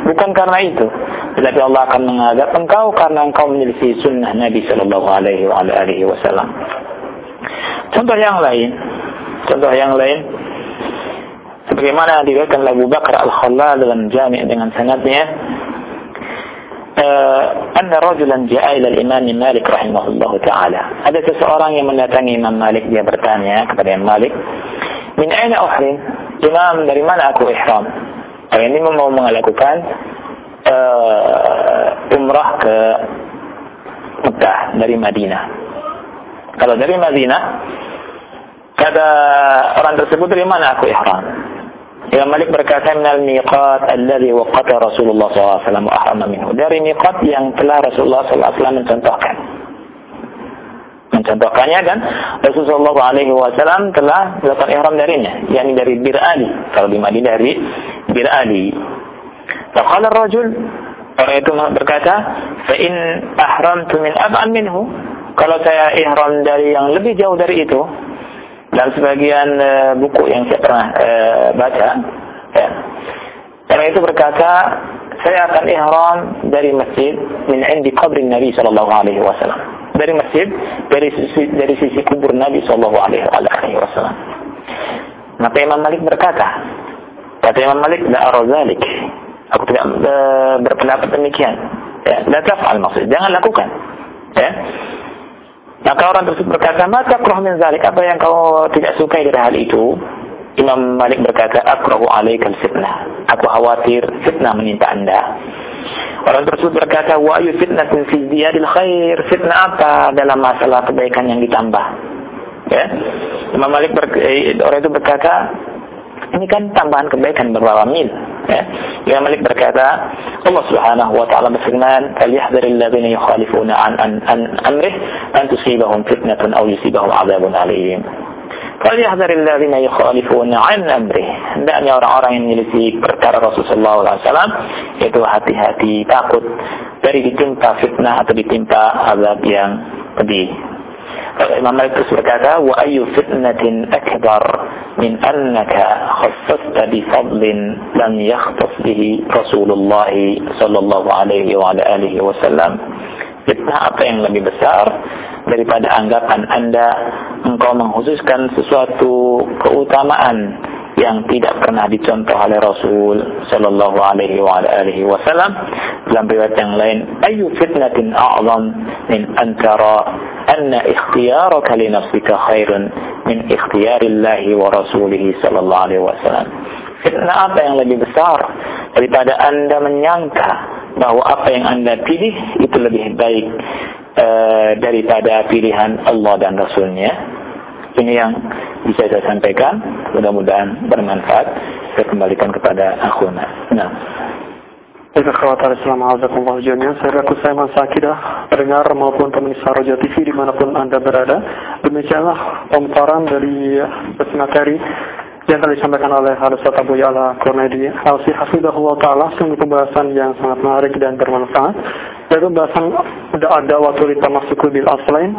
Speaker 1: Bukan karena itu. Tetapi Allah akan mengadab engkau karena engkau menyelisih sunnah Nabi Shallallahu Alaihi Wasallam. Contoh yang lain, contoh yang lain, sebagaimana diriwayatkan Abu Bakar Al Khalal dalam Jami' dengan sanadnya, anna rajulan ja'a ila al-Imam Malik rahimahullah taala. Ada seseorang yang mendatangi Imam Malik dia bertanya kepada Imam Malik, "Min aina uhrim?" Imam, dari mana aku ihram? Orang ini mau melakukan uh, umrah ke Mekah dari Madinah. Kalau dari Madinah, kata orang tersebut dari mana aku ihram? Imam Malik berkata minal miqat alladhi waqata Rasulullah SAW ahrama minhu. Dari miqat yang telah Rasulullah SAW mencontohkan. Mencontohkannya dan Rasulullah SAW telah melakukan ihram darinya. yakni dari Bir Ali. Kalau di Madinah dari Bir Ali. Faqala rajul orang itu berkata, "Fa in ahramtu min ab'an minhu." Kalau saya ihram dari yang lebih jauh dari itu, dan sebagian uh, buku yang saya pernah uh, baca, ya. Orang itu berkata, saya akan ihram dari masjid min indi qabri Nabi sallallahu alaihi wasallam. Dari masjid dari sisi dari sisi kubur Nabi sallallahu alaihi wasallam. Maka Imam Malik berkata, kata Imam Malik, la arazalik. Aku tidak e, berpendapat demikian. Ya, la taf'al maksud. Jangan lakukan. Ya. Maka orang tersebut berkata, "Maka takrah min zalik?" Apa yang kau tidak sukai dari hal itu? Imam Malik berkata, "Akrahu alaikal fitnah." Aku khawatir fitnah menimpa Anda. Orang tersebut berkata, "Wa ayu fitnatin fi ziyadil khair?" Fitnah apa dalam masalah kebaikan yang ditambah? Ya. Imam Malik ber, eh, orang itu berkata, ini kan tambahan kebaikan beberapa. Ya. Imam Malik berkata, Allah Subhanahu wa taala berfirman, "Falyahdharil ladzina yukhalifuna an an, an amrih an tusibahum fitnatun aw yusibahum 'adzabun alim." Falyahdharil ladzina yukhalifuna an. Hendaknya orang-orang yang menyelisih perkara Rasulullah SAW itu hati-hati takut dari ditimpa fitnah atau ditimpa azab yang pedih. Terus berkata, wa ayu fitnatin akbar min annaka khassasta bi fadlin lam yakhtas bihi Rasulullah sallallahu alaihi wa alihi wasallam. Fitnah apa yang lebih besar daripada anggapan Anda engkau mengkhususkan sesuatu keutamaan yang tidak pernah dicontoh oleh Rasul sallallahu alaihi wasallam. Dalam riwayat yang lain ayu fitnatin a'zam min antara anna ikhtiyaraka li nafsika khairun min ikhtiyarillahi wa rasulih sallallahu alaihi wasallam. Fitnah apa yang lebih besar? Daripada Anda menyangka bahwa apa yang Anda pilih itu lebih baik uh, daripada pilihan Allah dan Rasulnya ini yang bisa saya sampaikan. Mudah-mudahan bermanfaat. Saya kembalikan kepada akhuna. Nah.
Speaker 2: Islam Azakumullah jami'an Saya raku saya Mas Akidah Pendengar maupun pemirsa Roja TV Di mana pun Anda berada demikianlah pemaparan dari materi yang telah disampaikan oleh Ustaz Abu Ya'la Kurnaidi Alsi Hafidahullah Ta'ala sungguh pembahasan yang sangat menarik dan bermanfaat pembahasan sudah ada waktu masuk bil aslain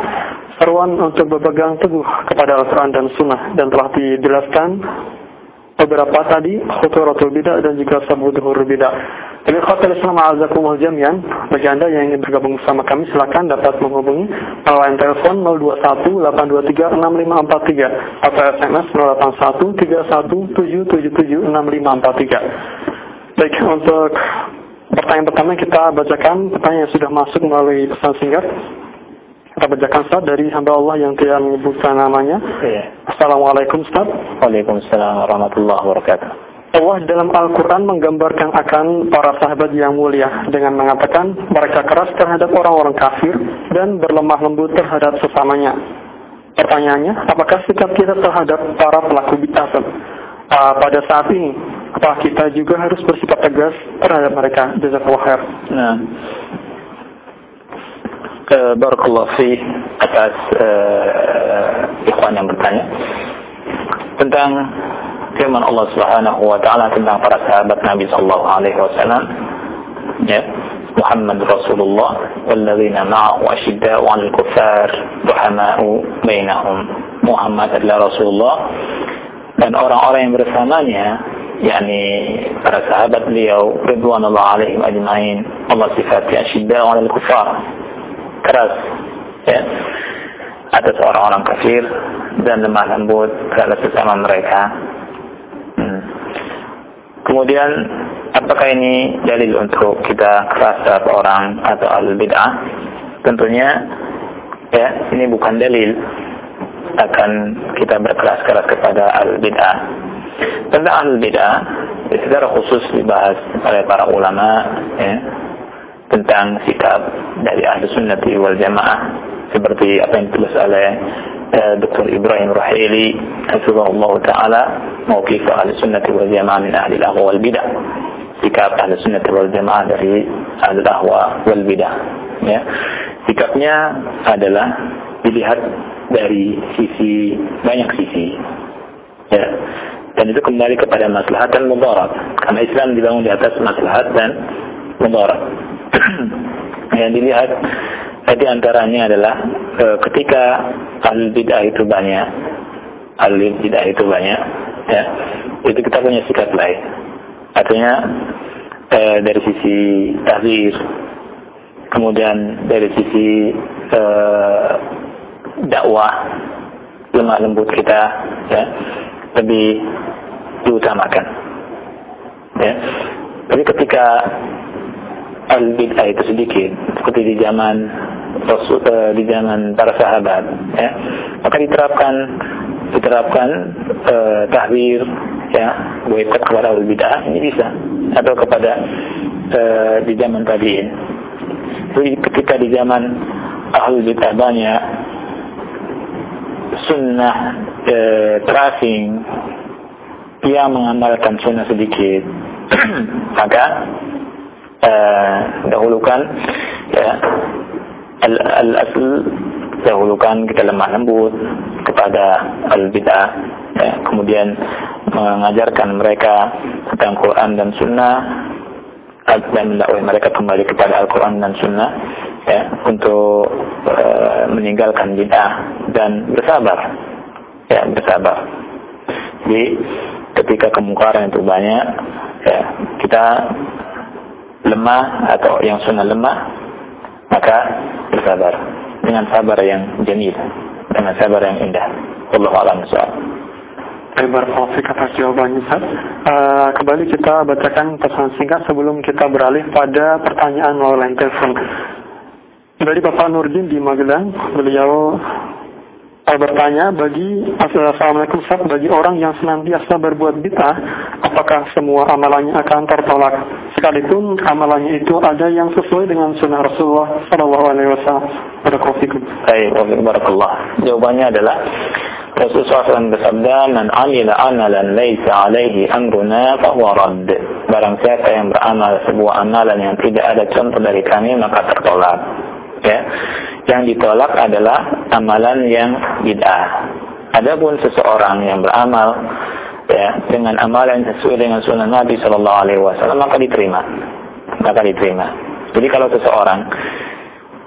Speaker 2: seruan untuk berpegang teguh kepada Al-Quran dan Sunnah dan telah dijelaskan beberapa tadi khuturatul bidah dan juga sabuduhur bidah. Jadi khotul Islam azakumul jamian bagi Anda yang ingin bergabung bersama kami silakan dapat menghubungi melalui telepon 0218236543 atau SMS 081317776543. Baik, untuk pertanyaan pertama kita bacakan pertanyaan yang sudah masuk melalui pesan singkat. Kita bacakan Ustaz dari hamba Allah yang tidak menyebutkan namanya.
Speaker 1: Iya.
Speaker 2: Assalamualaikum Ustaz.
Speaker 1: Waalaikumsalam warahmatullahi wabarakatuh.
Speaker 2: Allah dalam Al-Quran menggambarkan akan para sahabat yang mulia dengan mengatakan mereka keras terhadap orang-orang kafir dan berlemah lembut terhadap sesamanya. Pertanyaannya, apakah sikap kita terhadap para pelaku bid'ah uh, pada saat ini? Apakah kita juga harus bersikap tegas terhadap mereka? Jazakallah khair.
Speaker 1: Nah, uh, fi atas uh, ikhwan yang bertanya. Tentang firman Allah Subhanahu wa taala tentang para sahabat Nabi sallallahu alaihi wasallam. Ya. Muhammad Rasulullah. Walladzina ma'ahu asyidda'u 'alal kuffar rahama'u bainahum. Muhammad adalah Rasulullah. Dan orang-orang yang bersamanya yakni para sahabat beliau ridwanullah alaihim ajma'in Allah sifatnya asyidda'u 'alal kuffar keras ya atas orang-orang kafir dan lemah lembut terhadap sesama mereka. Hmm. Kemudian apakah ini dalil untuk kita keras terhadap orang atau al bid'ah? Tentunya ya ini bukan dalil akan kita berkeras-keras kepada al bid'ah. Tentang al bid'ah secara khusus dibahas oleh para ulama ya, tentang sikap dari ahli sunnati wal jamaah seperti apa yang ditulis oleh uh, Dr. Ibrahim Rahili Hafizahullah Ta'ala mawqif ahli sunnati wal jamaah min ahli ahwa wal bidah sikap ahli sunnati wal jamaah dari ahli ahwa wal bidah ya. sikapnya adalah dilihat dari sisi banyak sisi ya dan itu kembali kepada maslahat dan mudarat karena Islam dibangun di atas maslahat dan mudarat yang dilihat di antaranya adalah e, ketika al bidah itu banyak, al bidah itu banyak, ya, itu kita punya sikap lain. Artinya e, dari sisi tahzir, kemudian dari sisi e, dakwah, lemah lembut kita, ya, lebih diutamakan. Ya. Tapi ketika al-bid'ah itu sedikit seperti di zaman Rasul, uh, di zaman para sahabat ya maka diterapkan diterapkan uh, tahwir ya boykot kepada al-bid'ah ini bisa atau kepada uh, di zaman tabi'in jadi ketika di zaman ahli bid'ah banyak sunnah uh, tracing yang mengamalkan sunnah sedikit. Maka uh, dahulukan ya al, al asl dahulukan kita lemah lembut kepada al bid'ah ya, kemudian mengajarkan mereka tentang Quran dan Sunnah dan mendakwai mereka kembali kepada Al-Quran dan Sunnah ya untuk uh, meninggalkan bid'ah dan bersabar ya bersabar jadi ketika kemungkaran itu banyak ya kita lemah atau yang sunnah lemah, maka bersabar dengan sabar yang jamil, dengan sabar yang indah. Allah alam.
Speaker 2: Barakallahu atas jawabannya Ustaz. Uh, kembali kita bacakan pesan singkat sebelum kita beralih pada pertanyaan melalui telepon. Dari Bapak Nurdin di Magelang, beliau saya bertanya bagi Assalamualaikum Ustaz bagi orang yang senantiasa berbuat bid'ah apakah semua amalannya akan tertolak sekalipun amalannya itu ada yang sesuai dengan sunnah Rasulullah Shallallahu Alaihi Wasallam
Speaker 1: Baik, barakallah. Jawabannya adalah Rasulullah SAW bersabda, "Man amila amalan laisa alaihi amruna fahuwa radd." Barang siapa yang beramal sebuah amalan yang tidak ada contoh dari kami maka tertolak. Ya. Yang ditolak adalah amalan yang bid'ah. Adapun seseorang yang beramal ya dengan amalan sesuai dengan sunnah Nabi Shallallahu Alaihi Wasallam maka diterima, maka diterima. Jadi kalau seseorang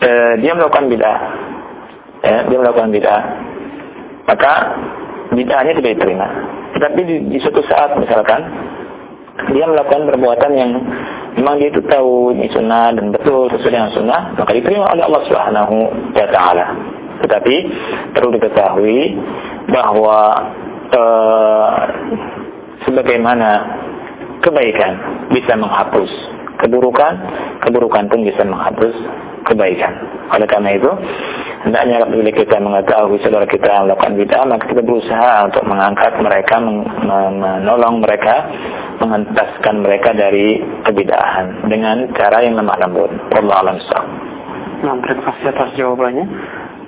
Speaker 1: eh, dia melakukan bid'ah, ya, dia melakukan bid'ah, maka bid'ahnya tidak diterima. Tetapi di, di suatu saat misalkan dia melakukan perbuatan yang memang dia itu tahu ini sunnah dan betul sesuai dengan sunnah, maka diterima oleh Allah Subhanahu wa taala. Tetapi perlu diketahui bahwa uh, sebagaimana kebaikan bisa menghapus keburukan, keburukan pun bisa menghapus kebaikan. Oleh karena itu, hendaknya apabila kita mengetahui saudara kita melakukan bid'ah, maka kita berusaha untuk mengangkat mereka, menolong mereka, mengentaskan mereka dari kebid'ahan dengan cara yang lemah lembut. Allah alam
Speaker 2: Nah, terima kasih atas jawabannya.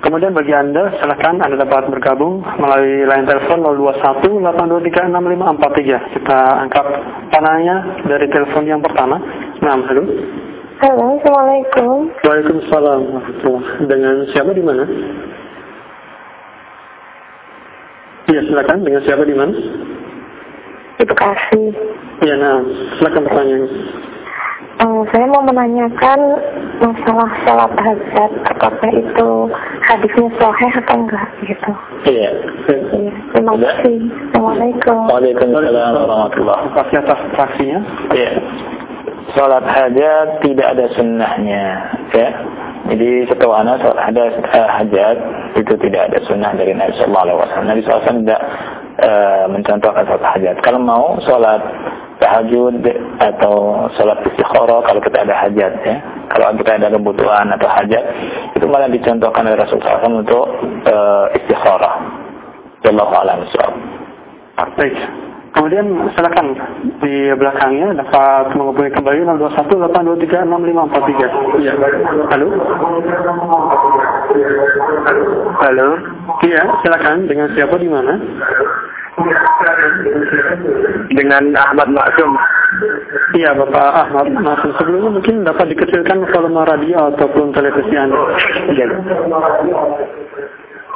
Speaker 2: Kemudian bagi Anda, silakan Anda dapat bergabung melalui line telepon 021 8236543. Kita angkat panahnya dari telepon yang pertama. Nah, halo.
Speaker 3: Halo, Assalamualaikum.
Speaker 2: Waalaikumsalam Dengan siapa di mana? Iya, silakan. Dengan siapa di mana?
Speaker 3: Di Bekasi.
Speaker 2: Iya, nah, silakan pertanyaan.
Speaker 3: Uh, saya mau menanyakan masalah sholat hajat, apakah itu hadisnya sahih atau enggak gitu.
Speaker 1: Iya.
Speaker 3: Iya. Terima kasih. Assalamualaikum.
Speaker 1: Waalaikumsalam warahmatullahi
Speaker 2: Terima kasih atas fraksinya.
Speaker 1: Iya. Sholat hajat tidak ada sunnahnya, ya. Jadi setahu anak sholat hajat, uh, hajat itu tidak ada sunnah dari Nabi Sallallahu Alaihi Wasallam. Nabi SAW tidak uh, mencontohkan sholat hajat. Kalau mau sholat tahajud atau sholat istikharah kalau kita ada hajat ya. Kalau kita ada kebutuhan atau hajat itu malah dicontohkan oleh Rasulullah SAW untuk uh, istikharah. Wallahu a'lam
Speaker 2: Baik. Kemudian silakan di belakangnya dapat menghubungi kembali 0218236543. Iya. Halo.
Speaker 4: Halo.
Speaker 2: Iya, silakan. Dengan siapa di mana?
Speaker 4: Dengan Ahmad Maksum.
Speaker 2: Iya, Bapak Ahmad. Maaf, sebelumnya mungkin dapat dikecilkan volume radio ataupun televisi Anda.
Speaker 4: Iya.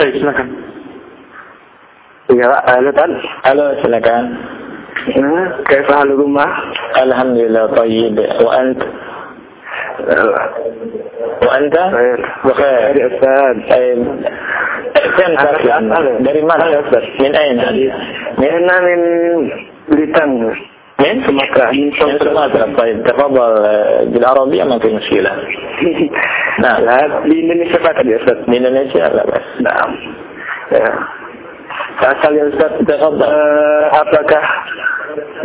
Speaker 2: Baik, silakan.
Speaker 4: Iya, Pak. Halo, Tan.
Speaker 1: Halo, silakan.
Speaker 4: Nah, kayak hal rumah.
Speaker 1: Alhamdulillah tayyib. Wa ant wa anta?
Speaker 4: Baik.
Speaker 1: Bukhair.
Speaker 4: Baik, Ustaz.
Speaker 1: Baik. Kan
Speaker 4: Halo.
Speaker 1: Dari mana?
Speaker 4: Halo, Ustaz.
Speaker 1: Min aina?
Speaker 4: Min min Blitar.
Speaker 1: من
Speaker 4: Sumatera. Min
Speaker 1: من سماترا طيب تفضل بالعربية ما في مشكلة نعم
Speaker 4: Lah, di Indonesia Pak tadi, Ustaz.
Speaker 1: من إندونيسيا لا بس
Speaker 4: Nah. Nah, kalian Ustaz
Speaker 1: jawab
Speaker 4: eh, apakah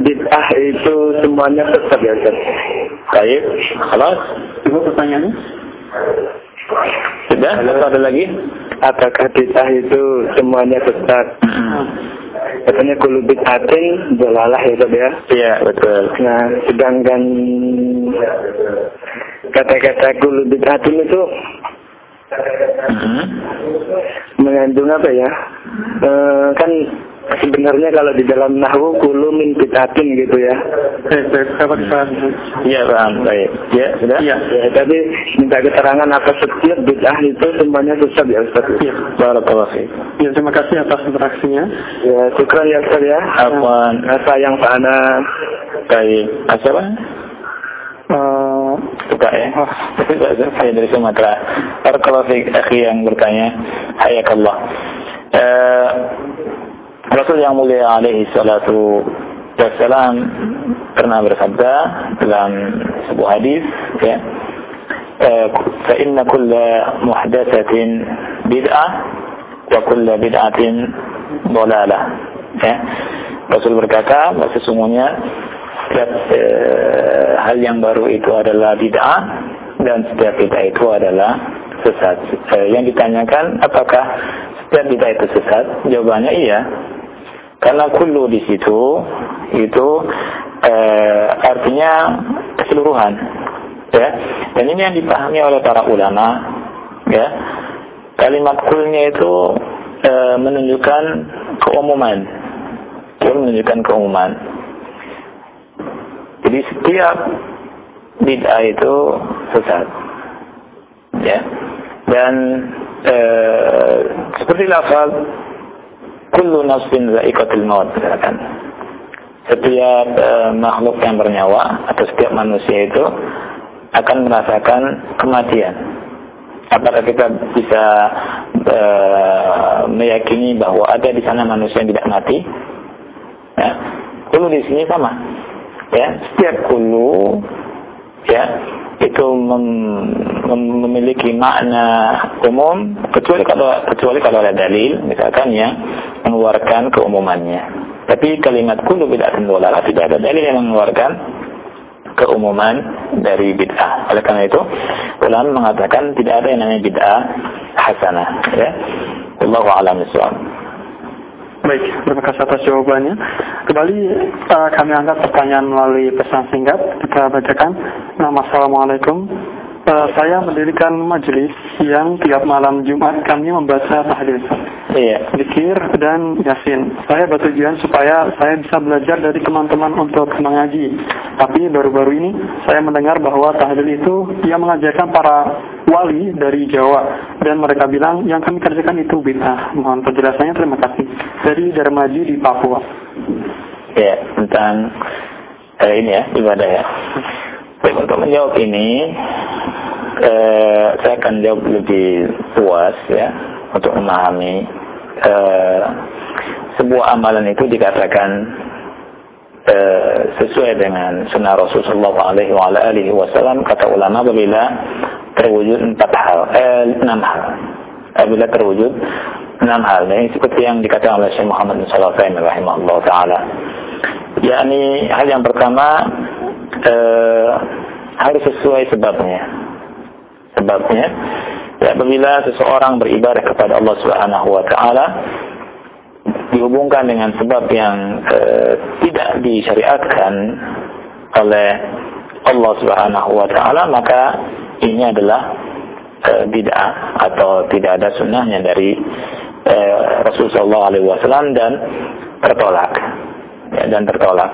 Speaker 4: bid'ah itu semuanya sesat ya Ustaz?
Speaker 1: Baik, halo.
Speaker 2: Ibu pertanyaannya?
Speaker 1: Sudah? Halo. Ada lagi?
Speaker 4: Apakah bid'ah itu semuanya sesat? Hmm. Katanya kulu bid'atin dolalah ya Ustaz ya?
Speaker 1: Iya, betul.
Speaker 4: Nah, sedangkan kata-kata kulu bid'atin itu
Speaker 1: Mhm.
Speaker 4: mengandung apa ya? Eh, kan sebenarnya kalau di dalam nahwu kulu min bid'atin gitu ya.
Speaker 2: Dapat
Speaker 1: iya paham baik ya sudah
Speaker 2: Iya.
Speaker 4: Ya, tapi minta keterangan apa setiap bid'ah itu semuanya sesat ya Ustaz.
Speaker 2: Iya.
Speaker 1: barakallahu fiik
Speaker 2: Ya, terima kasih atas interaksinya.
Speaker 4: Ya, syukran ya Ustaz ya.
Speaker 1: afwan
Speaker 4: Nah, sayang Pak Ana.
Speaker 1: baik Ah, siapa Suka ya. Saya dari Sumatera. Barakallahu fiik akhi yang bertanya. Hayakallah. Eh, Rasul yang mulia alaihi salatu wassalam pernah bersabda dalam sebuah hadis ya eh, fa inna kulla muhdatsatin bid'ah wa kulla bid'atin dhalalah ya Rasul berkata bahwa sesungguhnya setiap eh, hal yang baru itu adalah bid'ah dan setiap bid'ah itu adalah sesat. Eh, yang ditanyakan apakah setiap bid'ah itu sesat? Jawabannya iya. Karena kullu di situ itu eh, artinya keseluruhan. Ya. Dan ini yang dipahami oleh para ulama ya. Kalimat kulnya itu eh, menunjukkan keumuman. Kul menunjukkan keumuman. Jadi setiap bid'ah itu sesat. Ya. dan eh, seperti lafaz kullu nafsin za'iqatul maut misalkan setiap eh, makhluk yang bernyawa atau setiap manusia itu akan merasakan kematian apakah kita bisa uh, meyakini bahwa ada di sana manusia yang tidak mati? Ya, kulu di sini sama. Ya, setiap kulu ya itu mem, mem, memiliki makna umum kecuali kalau kecuali kalau ada dalil misalkan yang mengeluarkan keumumannya. Tapi kalimat kulu tidak tendolala tidak ada dalil yang mengeluarkan keumuman dari bid'ah. Oleh karena itu, ulama mengatakan tidak ada yang namanya bid'ah hasanah. Ya. Allahu a'lam.
Speaker 2: Baik, terima kasih atas jawabannya. Kembali uh, kami angkat pertanyaan melalui pesan singkat. Kita bacakan. Nama Assalamualaikum. Uh, saya mendirikan majelis yang tiap malam Jumat kami membaca tahlil,
Speaker 1: iya.
Speaker 2: zikir dan yasin. Saya bertujuan supaya saya bisa belajar dari teman-teman untuk mengaji. Tapi baru-baru ini saya mendengar bahwa tahlil itu ia mengajarkan para wali dari Jawa dan mereka bilang yang kami kerjakan itu bid'ah. Mohon penjelasannya terima kasih. Dari Darmaji di Papua.
Speaker 1: Ya, tentang eh, ini ya ibadah ya. Baik, untuk menjawab ini, eh, saya akan jawab lebih puas ya, untuk memahami eh, sebuah amalan itu dikatakan eh, sesuai dengan sunnah Rasulullah Alaihi Wasallam kata ulama apabila terwujud empat hal, eh, enam hal. Apabila terwujud enam hal. Ini seperti yang dikatakan oleh Syekh Muhammad bin Shalih rahimahullah taala. yakni hal yang pertama eh, harus sesuai sebabnya. Sebabnya, ya, apabila seseorang beribadah kepada Allah Subhanahu Wa Taala dihubungkan dengan sebab yang eh, tidak disyariatkan oleh Allah Subhanahu Wa Taala, maka ini adalah eh, bid'ah atau tidak ada sunnahnya dari eh, Rasulullah SAW dan tertolak, ya, dan tertolak,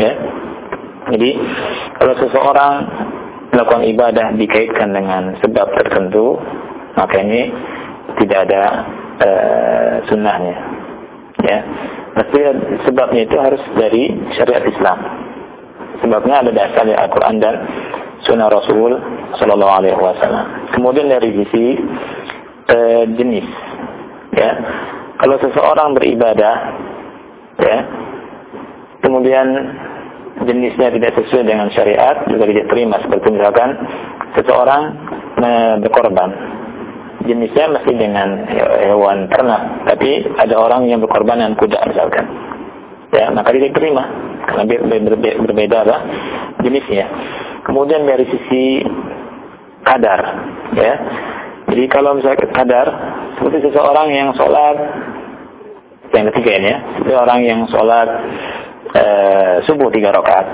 Speaker 1: ya. Jadi kalau seseorang melakukan ibadah dikaitkan dengan sebab tertentu, maka ini tidak ada e, sunnahnya. Ya, mesti sebabnya itu harus dari syariat Islam. Sebabnya ada dasar dari Al-Quran dan Sunnah Rasul Sallallahu Alaihi Wasallam. Kemudian dari sisi e, jenis, ya, kalau seseorang beribadah, ya, kemudian jenisnya tidak sesuai dengan syariat juga tidak terima. Seperti misalkan seseorang berkorban. Jenisnya mesti dengan hewan ternak. Tapi ada orang yang berkorban dengan kuda misalkan. Ya maka tidak terima. Karena berbeda, berbeda apa jenisnya. Kemudian dari sisi kadar ya. Jadi kalau misalnya kadar seperti seseorang yang sholat yang ketiga ini ya yang sholat eh, subuh tiga rakaat.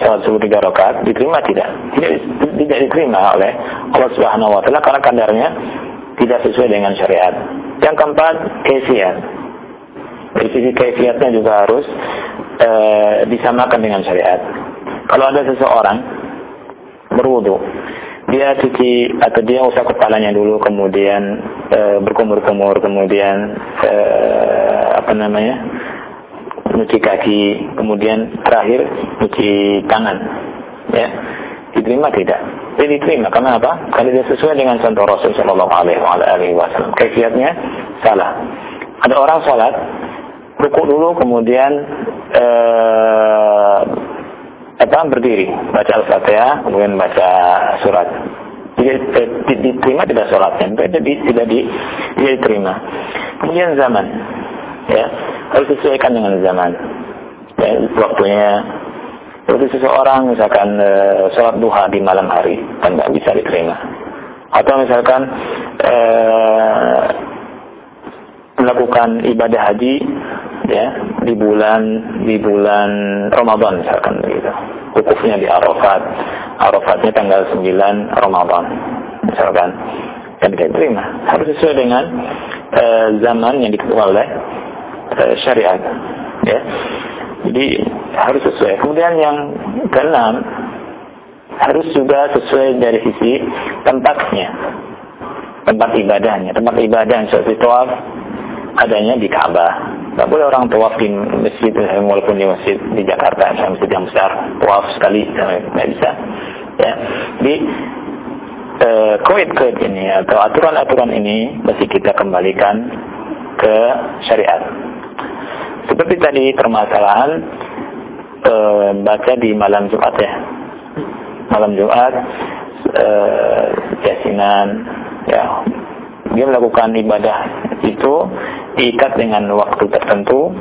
Speaker 1: Sholat subuh tiga rakaat diterima tidak? Tidak tidak diterima oleh Allah Subhanahu Wa Taala karena kadarnya tidak sesuai dengan syariat. Yang keempat kefiat dari sisi kefiatnya juga harus eh, disamakan dengan syariat. Kalau ada seseorang berwudu dia cuci atau dia usah kepalanya dulu kemudian e, berkumur-kumur kemudian e, apa namanya cuci kaki, kemudian terakhir cuci tangan. Ya, diterima tidak? Jadi diterima karena apa? Karena dia sesuai dengan contoh Rasul Shallallahu Alaihi Wasallam. Kaifiatnya salah. Ada orang sholat, rukuk dulu, kemudian eh, apa berdiri, baca al-fatihah, kemudian baca surat. Tidak diterima tidak sholatnya, tidak, tidak, tidak diterima. Kemudian zaman, ya harus sesuaikan dengan zaman. Ya, waktunya. Seperti seseorang misalkan e, sholat duha di malam hari kan nggak bisa diterima. Atau misalkan e, melakukan ibadah haji ya di bulan di bulan Ramadan misalkan begitu. Wukufnya di Arafat. Arafatnya tanggal 9 Ramadan misalkan. Kan diterima. Harus sesuai dengan e, zaman yang diketuai oleh uh, syariat. Ya. Jadi harus sesuai. Kemudian yang keenam harus juga sesuai dari sisi tempatnya. tempat ibadahnya. Tempat ibadah yang seperti tawaf adanya di Ka'bah. Tidak boleh orang tawaf di masjid, walaupun di masjid di Jakarta, masjid yang besar, tawaf sekali, tidak bisa. Ya. Di eh, koid-koid ini atau aturan-aturan ini mesti kita kembalikan ke syariat. Seperti tadi permasalahan eh, baca di malam Jumat ya. Malam Jumat eh, yasinan ya. Dia melakukan ibadah itu diikat dengan waktu tertentu.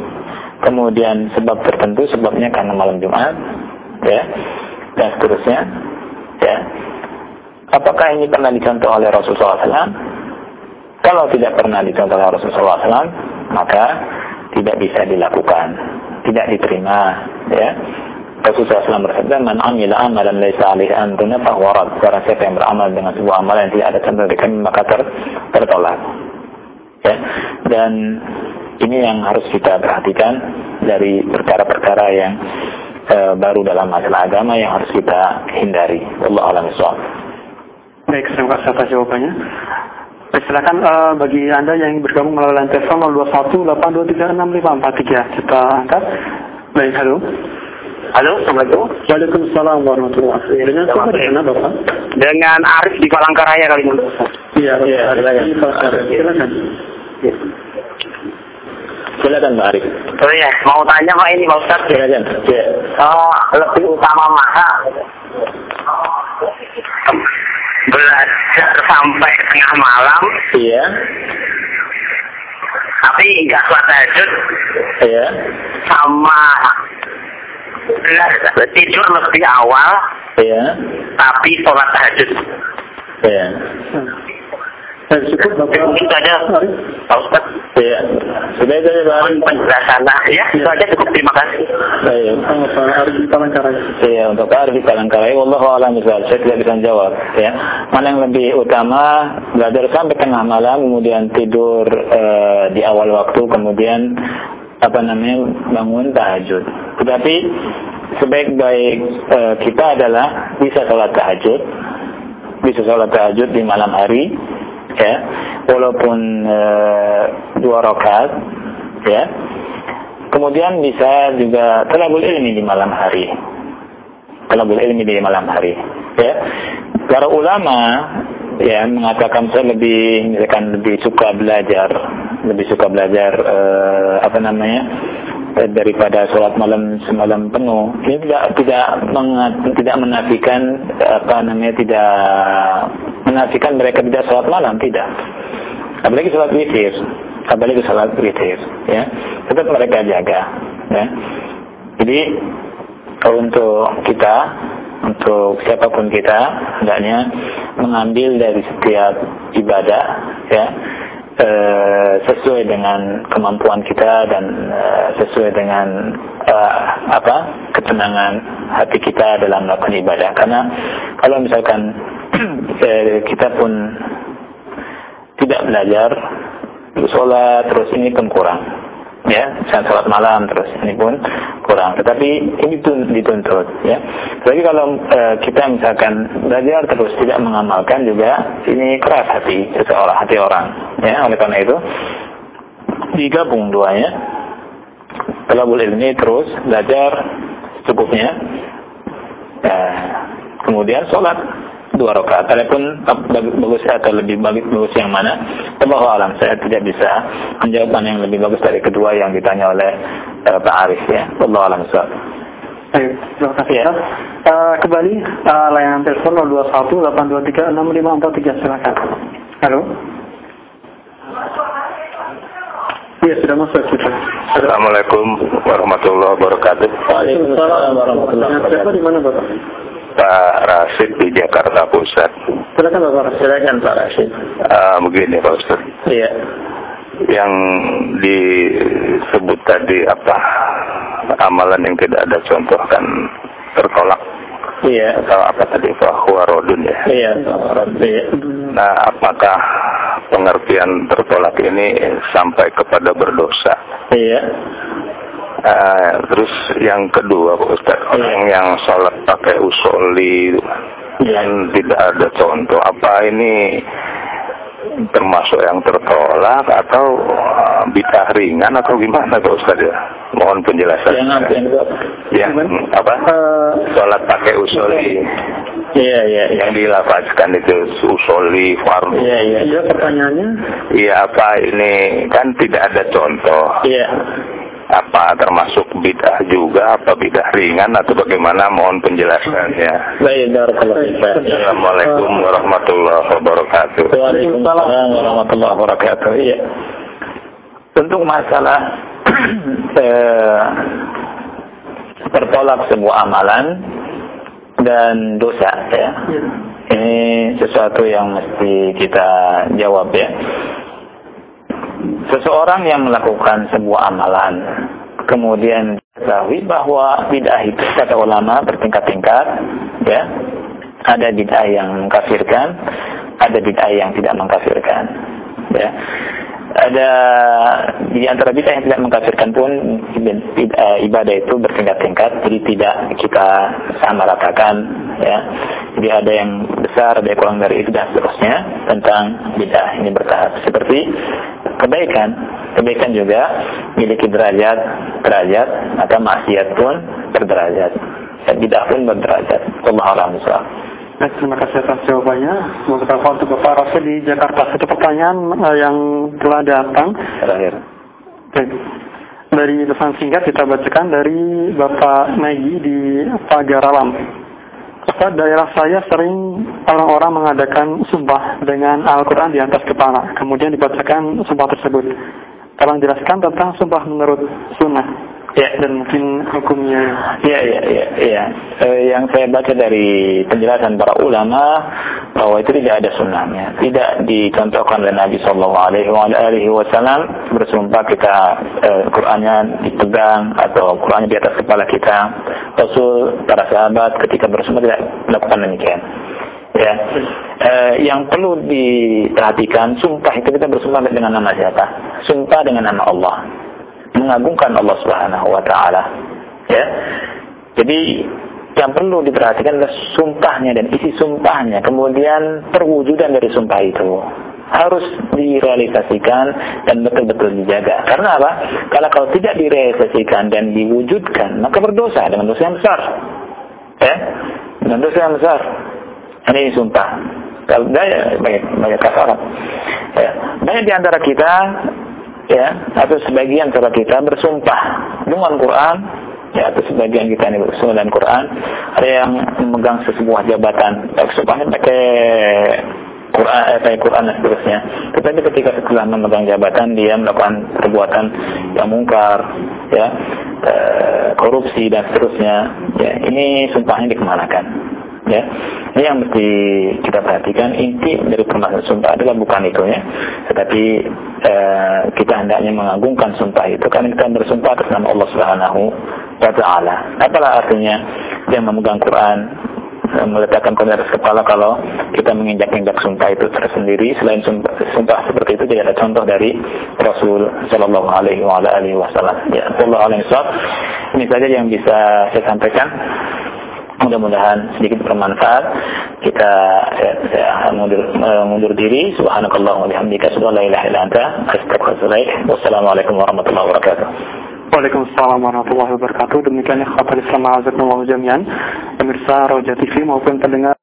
Speaker 1: Kemudian sebab tertentu sebabnya karena malam Jumat ya dan seterusnya ya. Apakah ini pernah dicontoh oleh Rasulullah SAW kalau tidak pernah dicontoh oleh Rasulullah SAW maka tidak bisa dilakukan tidak diterima ya Rasulullah SAW bersabda, "Man amila amalan laisa alaihi amruna fahuwa rad." Barang siapa yang beramal dengan sebuah amalan yang tidak ada tanda dari kami maka ter tertolak. Ya. Dan ini yang harus kita perhatikan dari perkara-perkara yang e, baru dalam masalah agama yang harus kita hindari. Allah alam
Speaker 2: Baik, terima kasih atas jawabannya. Baik, silakan uh, bagi Anda yang bergabung melalui line telepon 0218236543 kita angkat. Baik, halo.
Speaker 4: Halo, Assalamualaikum.
Speaker 2: Waalaikumsalam warahmatullahi wabarakatuh. Dengan siapa di mana, Bapak?
Speaker 4: Dengan Arif di Palangkaraya kali ini.
Speaker 2: Iya, iya, silakan. Silakan.
Speaker 1: Silakan Pak Arif.
Speaker 4: Oh iya, mau tanya Pak ini Pak Ustaz.
Speaker 1: Silakan. Ya.
Speaker 4: Oh, lebih utama mana? Belajar sampai tengah malam,
Speaker 1: Iya.
Speaker 4: tapi nggak sholat tahajud,
Speaker 1: Iya.
Speaker 4: sama belajar tidur lebih awal,
Speaker 1: Iya.
Speaker 4: tapi sholat tahajud.
Speaker 1: Iya.
Speaker 4: Mungkin itu
Speaker 2: Arif.
Speaker 4: Pak Ustaz.
Speaker 1: Iya. Sudah itu ya Pak.
Speaker 4: Penjelasan ya, itu aja cukup. Terima kasih.
Speaker 1: Baik.
Speaker 2: Pak Arif di Palangkaraya.
Speaker 1: Iya, untuk Pak Arif di Palangkaraya, Allah alam saya tidak bisa jawab. Ya, mana yang lebih utama belajar sampai tengah malam, kemudian tidur eh, di awal waktu, kemudian apa namanya bangun tahajud. Tetapi sebaik-baik eh, kita adalah bisa sholat tahajud, bisa sholat tahajud di malam hari, ya, walaupun eh, dua rakaat, ya. Kemudian bisa juga talabul ilmi di malam hari. Talabul ilmi di malam hari. Ya. Para ulama ya mengatakan saya lebih misalkan lebih suka belajar, lebih suka belajar eh, apa namanya? Daripada sholat malam semalam penuh. Ini tidak tidak mengat, tidak menafikan apa namanya tidak menafikan mereka tidak sholat malam tidak. Apalagi sholat witir apalagi salat witir ya tetap mereka jaga ya jadi untuk kita untuk siapa pun kita hendaknya mengambil dari setiap ibadah ya e, sesuai dengan kemampuan kita dan e, sesuai dengan e, apa ketenangan hati kita dalam melakukan ibadah. Karena kalau misalkan kita pun tidak belajar sholat terus ini pun kurang ya saat sholat malam terus ini pun kurang. Tetapi ini dituntut ya. Lagi kalau e, kita misalkan belajar terus tidak mengamalkan juga ini keras hati seseorang hati orang ya. Oleh karena itu digabung duanya. Talabul ilmi terus belajar cukupnya ya, kemudian sholat dua rakaat. Adapun bagus atau lebih bagus, bagus yang mana? Allah alam. Saya tidak bisa menjawab mana yang lebih bagus dari kedua yang ditanya oleh uh, Pak Arif ya. Allah alam. So.
Speaker 2: Terima kasih ya. Uh, kembali uh, layanan telepon 021 823 6543 silakan. Halo. Iya, sudah masuk kita.
Speaker 5: Assalamualaikum warahmatullahi wabarakatuh.
Speaker 1: Waalaikumsalam warahmatullahi
Speaker 2: Dengan siapa di mana Bapak?
Speaker 5: Pak Rasid di Jakarta Pusat.
Speaker 2: Silakan Bapak.
Speaker 1: Silakan Pak Rashid.
Speaker 5: Uh, begini Pak Ustaz.
Speaker 1: Iya.
Speaker 5: Yang disebut tadi apa amalan yang tidak ada contoh kan tertolak
Speaker 1: Iya.
Speaker 5: atau apa tadi fahuwa rodun ya.
Speaker 1: Iya. Iya.
Speaker 5: Nah, apakah pengertian tertolak ini sampai kepada berdosa?
Speaker 1: Iya.
Speaker 5: Uh, terus yang kedua Pak Ustaz, orang yang sholat pakai usoli
Speaker 1: Iya.
Speaker 5: yang tidak ada contoh, apa ini termasuk yang tertolak atau uh, bid'ah ringan atau gimana Pak Ustaz ya? Mohon penjelasan.
Speaker 1: Yang apa? Yang apa?
Speaker 5: Yang apa?
Speaker 2: Eh,
Speaker 5: Sholat pakai usoli
Speaker 1: Iya, iya, iya.
Speaker 5: yang dilafazkan itu usoli fardu.
Speaker 1: Iya, iya.
Speaker 2: Iya pertanyaannya
Speaker 5: Iya apa ini kan tidak ada contoh.
Speaker 1: Iya.
Speaker 5: Apa termasuk bid'ah juga? Apa bid'ah ringan atau bagaimana? Mohon penjelasannya.
Speaker 1: Baik.
Speaker 5: Assalamualaikum warahmatullahi wabarakatuh.
Speaker 1: Waalaikumsalam warahmatullahi wabarakatuh. Iya. Untuk masalah eh, tertolak sebuah amalan dan dosa ya. Ini sesuatu yang mesti kita jawab ya. Seseorang yang melakukan sebuah amalan kemudian diketahui bahwa bid'ah itu kata ulama bertingkat-tingkat ya. Ada bid'ah yang mengkafirkan, ada bid'ah yang tidak mengkafirkan ya ada di antara bid'ah yang tidak mengkafirkan pun bid'ah ibadah itu bertingkat-tingkat jadi tidak kita sama ratakan ya. Jadi ada yang besar ada yang kurang dari itu dan seterusnya tentang bid'ah ini bertahap. Seperti kebaikan. Kebaikan juga memiliki derajat derajat maka maksiat pun berderajat. Dan bid'ah pun berderajat. Allah alam
Speaker 2: Baik, terima kasih atas jawabannya. Semoga bermanfaat untuk Bapak Rasul di Jakarta. Satu pertanyaan eh, yang telah datang.
Speaker 1: terakhir
Speaker 2: Baik. Dari pesan singkat kita bacakan dari Bapak Megi di Pagar Alam. Ustaz, daerah saya sering orang-orang mengadakan sumpah dengan Al-Quran di atas kepala. Kemudian dibacakan sumpah tersebut. Tolong jelaskan tentang sumpah menurut sunnah.
Speaker 1: Ya.
Speaker 2: Dan mungkin hukumnya.
Speaker 1: Iya, iya, iya. iya. Eh, yang saya baca dari penjelasan para ulama bahwa itu tidak ada sunnahnya, tidak dicontohkan oleh Nabi Shallallahu Alaihi Wasallam bersumpah kita eh, Qurannya dipegang atau Qurannya di atas kepala kita. Rasul para sahabat ketika bersumpah tidak melakukan demikian. Ya, eh, yang perlu diperhatikan sumpah itu kita bersumpah dengan nama siapa? Sumpah dengan nama Allah mengagungkan Allah Subhanahu wa taala. Ya. Jadi yang perlu diperhatikan adalah sumpahnya dan isi sumpahnya, kemudian perwujudan dari sumpah itu harus direalisasikan dan betul-betul dijaga. Karena apa? Karena kalau tidak direalisasikan dan diwujudkan, maka berdosa dengan dosa yang besar. Ya, dengan dosa yang besar. Ini sumpah. Kalau banyak banyak banyak kasaran. Ya. Banyak di antara kita ya atau sebagian saudara kita bersumpah dengan Quran ya atau sebagian kita ini bersumpah dengan Quran ada yang memegang sebuah jabatan sumpahnya pakai Quran, eh, pakai Quran dan seterusnya. Tetapi ketika setelah memegang jabatan dia melakukan perbuatan yang mungkar ya eh, korupsi dan seterusnya ya ini sumpahnya dikemanakan ya. Ini yang mesti kita perhatikan. Inti dari permasalahan sumpah adalah bukan itu ya. Tetapi eh, kita hendaknya mengagungkan sumpah itu. Karena kita bersumpah atas nama Allah Subhanahu wa taala. Apalah artinya dia memegang Quran eh, meletakkan atas kepala kalau kita menginjak-injak sumpah itu tersendiri. Selain sumpah, sumpah seperti itu tidak ada contoh dari Rasul Shallallahu Alaihi Wasallam. Ya Allah ini saja yang bisa saya sampaikan mudah-mudahan sedikit bermanfaat kita saya, saya mundur, mundur diri subhanakallah wa bihamdika astaghfiruka wassalamualaikum warahmatullahi wabarakatuh
Speaker 2: Waalaikumsalam warahmatullahi wabarakatuh. Demikian ikhwatul Islam azakumullah jami'an. Pemirsa Roja TV maupun pendengar